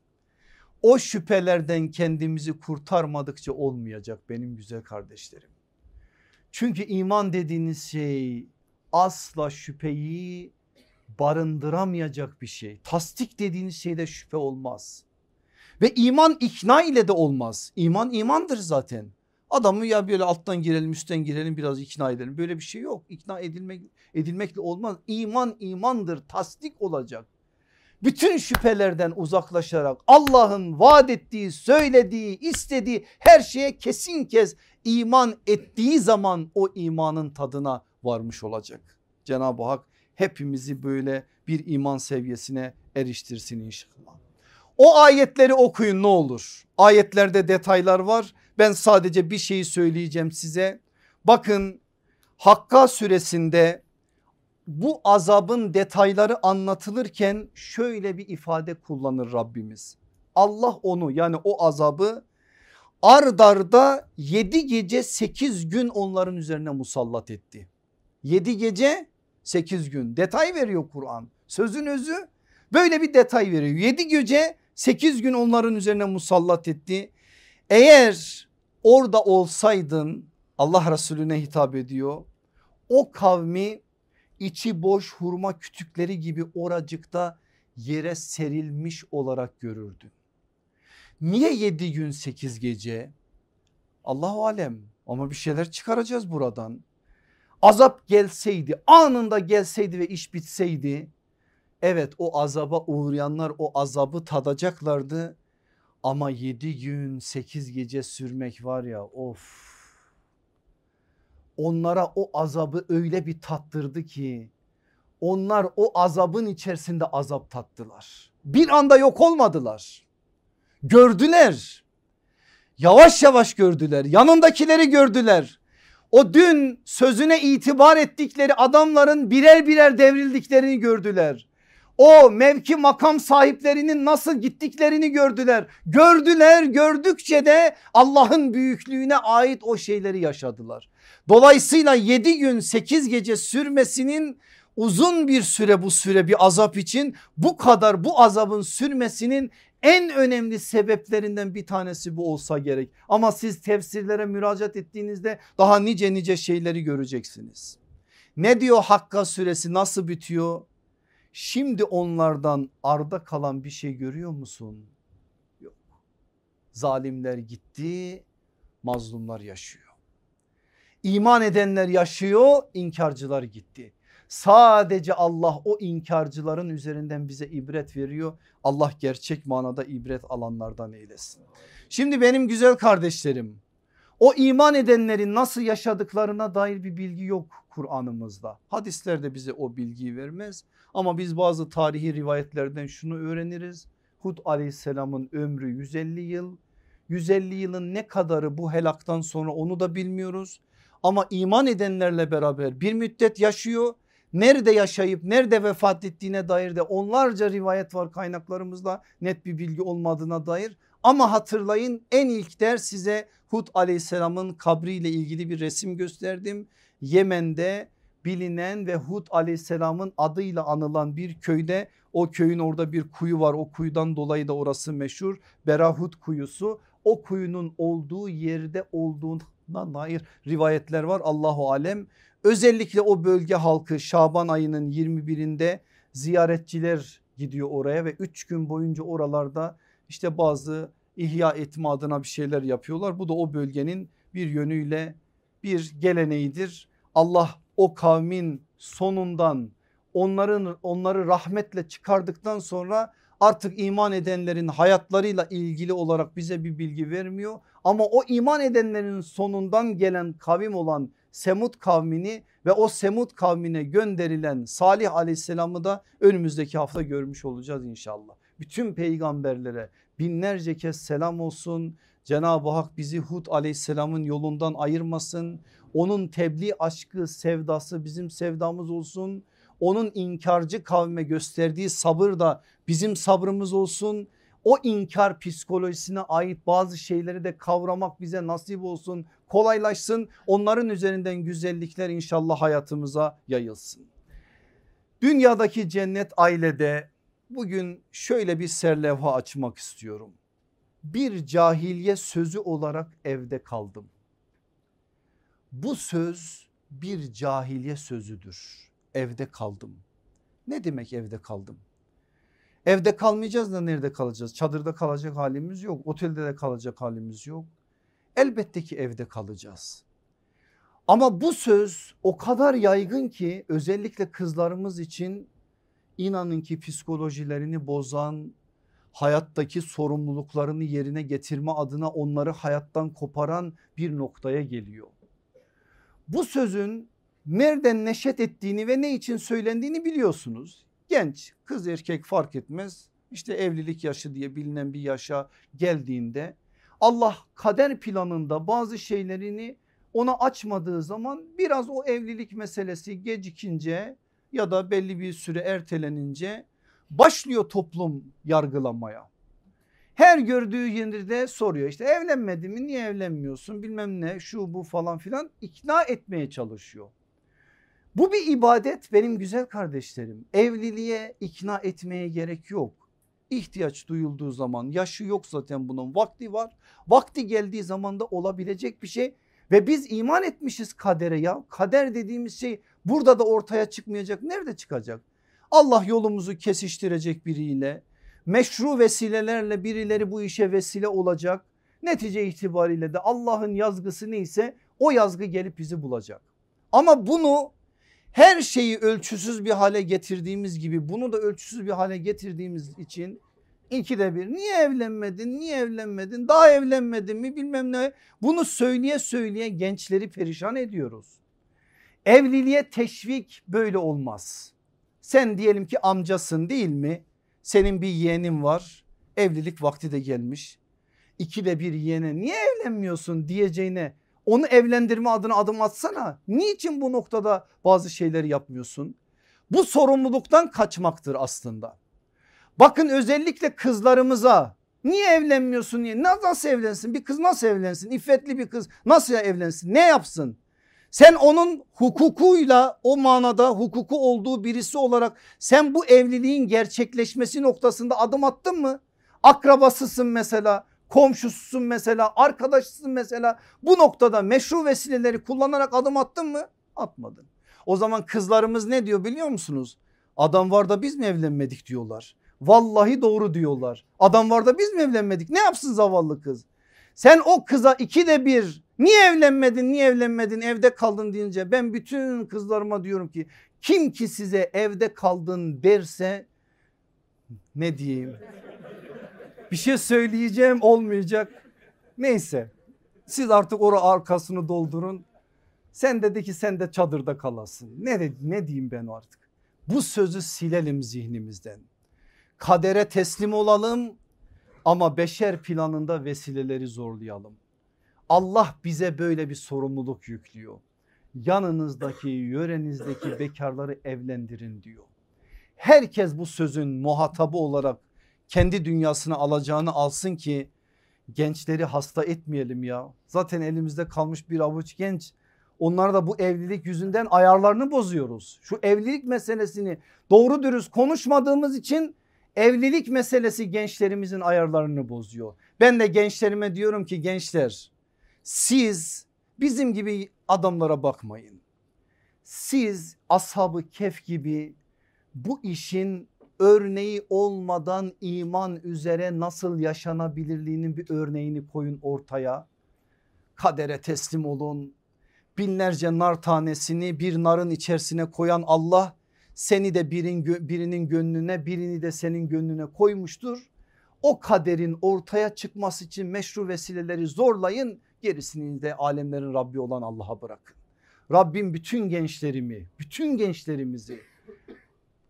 O şüphelerden kendimizi kurtarmadıkça olmayacak benim güzel kardeşlerim. Çünkü iman dediğiniz şey asla şüpheyi barındıramayacak bir şey. Tasdik dediğiniz şeyde şüphe olmaz. Ve iman ikna ile de olmaz. İman imandır zaten. Adamı ya böyle alttan girelim üstten girelim biraz ikna edelim. Böyle bir şey yok. İkna edilmek, edilmekle olmaz. İman imandır tasdik olacak. Bütün şüphelerden uzaklaşarak Allah'ın vaat ettiği, söylediği, istediği her şeye kesin kez iman ettiği zaman o imanın tadına varmış olacak. Cenab-ı Hak hepimizi böyle bir iman seviyesine eriştirsin inşallah. O ayetleri okuyun ne olur. Ayetlerde detaylar var. Ben sadece bir şeyi söyleyeceğim size. Bakın Hakka suresinde bu azabın detayları anlatılırken şöyle bir ifade kullanır Rabbimiz. Allah onu yani o azabı ardarda 7 gece 8 gün onların üzerine musallat etti. 7 gece 8 gün detay veriyor Kur'an sözün özü böyle bir detay veriyor. 7 gece 8 gün onların üzerine musallat etti. Eğer orada olsaydın Allah Resulüne hitap ediyor. O kavmi içi boş hurma kütükleri gibi oracıkta yere serilmiş olarak görürdün. Niye 7 gün 8 gece? Allahu alem ama bir şeyler çıkaracağız buradan. Azap gelseydi anında gelseydi ve iş bitseydi evet o azaba uğrayanlar o azabı tadacaklardı ama 7 gün 8 gece sürmek var ya of onlara o azabı öyle bir tattırdı ki onlar o azabın içerisinde azap tattılar. Bir anda yok olmadılar. Gördüler. Yavaş yavaş gördüler. Yanındakileri gördüler. O dün sözüne itibar ettikleri adamların birer birer devrildiklerini gördüler. O mevki makam sahiplerinin nasıl gittiklerini gördüler. Gördüler gördükçe de Allah'ın büyüklüğüne ait o şeyleri yaşadılar. Dolayısıyla 7 gün 8 gece sürmesinin uzun bir süre bu süre bir azap için bu kadar bu azabın sürmesinin en önemli sebeplerinden bir tanesi bu olsa gerek. Ama siz tefsirlere müracaat ettiğinizde daha nice nice şeyleri göreceksiniz. Ne diyor Hakka suresi nasıl bitiyor? Şimdi onlardan arda kalan bir şey görüyor musun? Yok. Zalimler gitti, mazlumlar yaşıyor. İman edenler yaşıyor, inkarcılar gitti. Sadece Allah o inkarcıların üzerinden bize ibret veriyor. Allah gerçek manada ibret alanlardan eylesin. Şimdi benim güzel kardeşlerim o iman edenlerin nasıl yaşadıklarına dair bir bilgi yok Kur'an'ımızda. Hadisler de bize o bilgiyi vermez. Ama biz bazı tarihi rivayetlerden şunu öğreniriz. Hud aleyhisselamın ömrü 150 yıl. 150 yılın ne kadarı bu helaktan sonra onu da bilmiyoruz. Ama iman edenlerle beraber bir müddet yaşıyor. Nerede yaşayıp nerede vefat ettiğine dair de onlarca rivayet var kaynaklarımızda net bir bilgi olmadığına dair. Ama hatırlayın en ilk ders size Hud aleyhisselamın kabriyle ilgili bir resim gösterdim. Yemen'de bilinen ve Hud aleyhisselamın adıyla anılan bir köyde o köyün orada bir kuyu var o kuyudan dolayı da orası meşhur Berahut kuyusu o kuyunun olduğu yerde olduğuna dair rivayetler var Allahu alem. Özellikle o bölge halkı Şaban ayının 21'inde ziyaretçiler gidiyor oraya ve 3 gün boyunca oralarda işte bazı ihya etme adına bir şeyler yapıyorlar. Bu da o bölgenin bir yönüyle bir geleneğidir. Allah o kavmin sonundan onların onları rahmetle çıkardıktan sonra artık iman edenlerin hayatlarıyla ilgili olarak bize bir bilgi vermiyor. Ama o iman edenlerin sonundan gelen kavim olan Semud kavmini ve o Semud kavmine gönderilen Salih aleyhisselamı da önümüzdeki hafta görmüş olacağız inşallah. Bütün peygamberlere binlerce kez selam olsun. Cenab-ı Hak bizi Hud aleyhisselamın yolundan ayırmasın. Onun tebliğ aşkı sevdası bizim sevdamız olsun. Onun inkarcı kavme gösterdiği sabır da bizim sabrımız olsun. O inkar psikolojisine ait bazı şeyleri de kavramak bize nasip olsun kolaylaşsın. Onların üzerinden güzellikler inşallah hayatımıza yayılsın. Dünyadaki cennet ailede bugün şöyle bir serlevha açmak istiyorum. Bir cahiliye sözü olarak evde kaldım. Bu söz bir cahiliye sözüdür. Evde kaldım. Ne demek evde kaldım? Evde kalmayacağız da nerede kalacağız? Çadırda kalacak halimiz yok. Otelde de kalacak halimiz yok. Elbette ki evde kalacağız. Ama bu söz o kadar yaygın ki özellikle kızlarımız için inanın ki psikolojilerini bozan, hayattaki sorumluluklarını yerine getirme adına onları hayattan koparan bir noktaya geliyor. Bu sözün nereden neşet ettiğini ve ne için söylendiğini biliyorsunuz. Genç kız erkek fark etmez işte evlilik yaşı diye bilinen bir yaşa geldiğinde Allah kader planında bazı şeylerini ona açmadığı zaman biraz o evlilik meselesi gecikince ya da belli bir süre ertelenince başlıyor toplum yargılamaya. Her gördüğü yerde soruyor işte evlenmedi mi niye evlenmiyorsun bilmem ne şu bu falan filan ikna etmeye çalışıyor. Bu bir ibadet benim güzel kardeşlerim evliliğe ikna etmeye gerek yok. İhtiyaç duyulduğu zaman yaşı yok zaten bunun vakti var. Vakti geldiği zaman da olabilecek bir şey ve biz iman etmişiz kadere ya. Kader dediğimiz şey burada da ortaya çıkmayacak. Nerede çıkacak? Allah yolumuzu kesiştirecek biriyle meşru vesilelerle birileri bu işe vesile olacak. Netice itibariyle de Allah'ın yazgısı neyse o yazgı gelip bizi bulacak. Ama bunu her şeyi ölçüsüz bir hale getirdiğimiz gibi bunu da ölçüsüz bir hale getirdiğimiz için ikide bir niye evlenmedin niye evlenmedin daha evlenmedin mi bilmem ne bunu söyleye söyleye gençleri perişan ediyoruz. Evliliğe teşvik böyle olmaz. Sen diyelim ki amcasın değil mi? Senin bir yeğenin var evlilik vakti de gelmiş. İkide bir yeğene niye evlenmiyorsun diyeceğine onu evlendirme adına adım atsana. Niçin bu noktada bazı şeyleri yapmıyorsun? Bu sorumluluktan kaçmaktır aslında. Bakın özellikle kızlarımıza niye evlenmiyorsun niye nasıl evlensin bir kız nasıl evlensin iffetli bir kız nasıl evlensin ne yapsın? Sen onun hukukuyla o manada hukuku olduğu birisi olarak sen bu evliliğin gerçekleşmesi noktasında adım attın mı? Akrabasısın mesela komşususun mesela arkadaşısın mesela bu noktada meşru vesileleri kullanarak adım attın mı? Atmadın. O zaman kızlarımız ne diyor biliyor musunuz? Adam var da biz mi evlenmedik diyorlar. Vallahi doğru diyorlar. Adam var da biz mi evlenmedik? Ne yapsın zavallı kız? Sen o kıza ikide bir niye evlenmedin niye evlenmedin evde kaldın deyince ben bütün kızlarıma diyorum ki kim ki size evde kaldın derse ne diyeyim? Bir şey söyleyeceğim olmayacak. Neyse siz artık orada arkasını doldurun. Sen dedi ki sen de çadırda kalasın. Ne, ne diyeyim ben artık? Bu sözü silelim zihnimizden. Kadere teslim olalım ama beşer planında vesileleri zorlayalım. Allah bize böyle bir sorumluluk yüklüyor. Yanınızdaki yörenizdeki bekarları evlendirin diyor. Herkes bu sözün muhatabı olarak kendi dünyasına alacağını alsın ki gençleri hasta etmeyelim ya. Zaten elimizde kalmış bir avuç genç. Onlar da bu evlilik yüzünden ayarlarını bozuyoruz. Şu evlilik meselesini doğru dürüst konuşmadığımız için evlilik meselesi gençlerimizin ayarlarını bozuyor. Ben de gençlerime diyorum ki gençler siz bizim gibi adamlara bakmayın. Siz ashabı kef gibi bu işin örneği olmadan iman üzere nasıl yaşanabilirliğinin bir örneğini koyun ortaya. Kadere teslim olun. Binlerce nar tanesini bir narın içerisine koyan Allah seni de birin, birinin gönlüne birini de senin gönlüne koymuştur. O kaderin ortaya çıkması için meşru vesileleri zorlayın gerisini de alemlerin Rabbi olan Allah'a bırakın. Rabbim bütün gençlerimi bütün gençlerimizi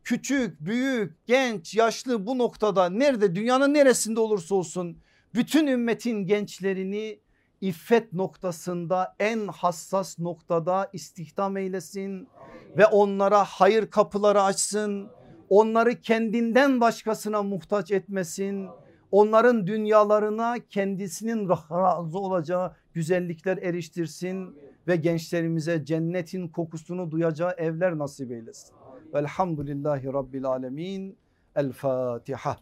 küçük, büyük, genç, yaşlı bu noktada nerede dünyanın neresinde olursa olsun bütün ümmetin gençlerini iffet noktasında en hassas noktada istihdam eylesin ve onlara hayır kapıları açsın. Onları kendinden başkasına muhtaç etmesin. Onların dünyalarına kendisinin razı olacağı güzellikler eriştirsin ve gençlerimize cennetin kokusunu duyacağı evler nasip eylesin. Velhamdülillahi Rabbil Alemin. El Fatiha.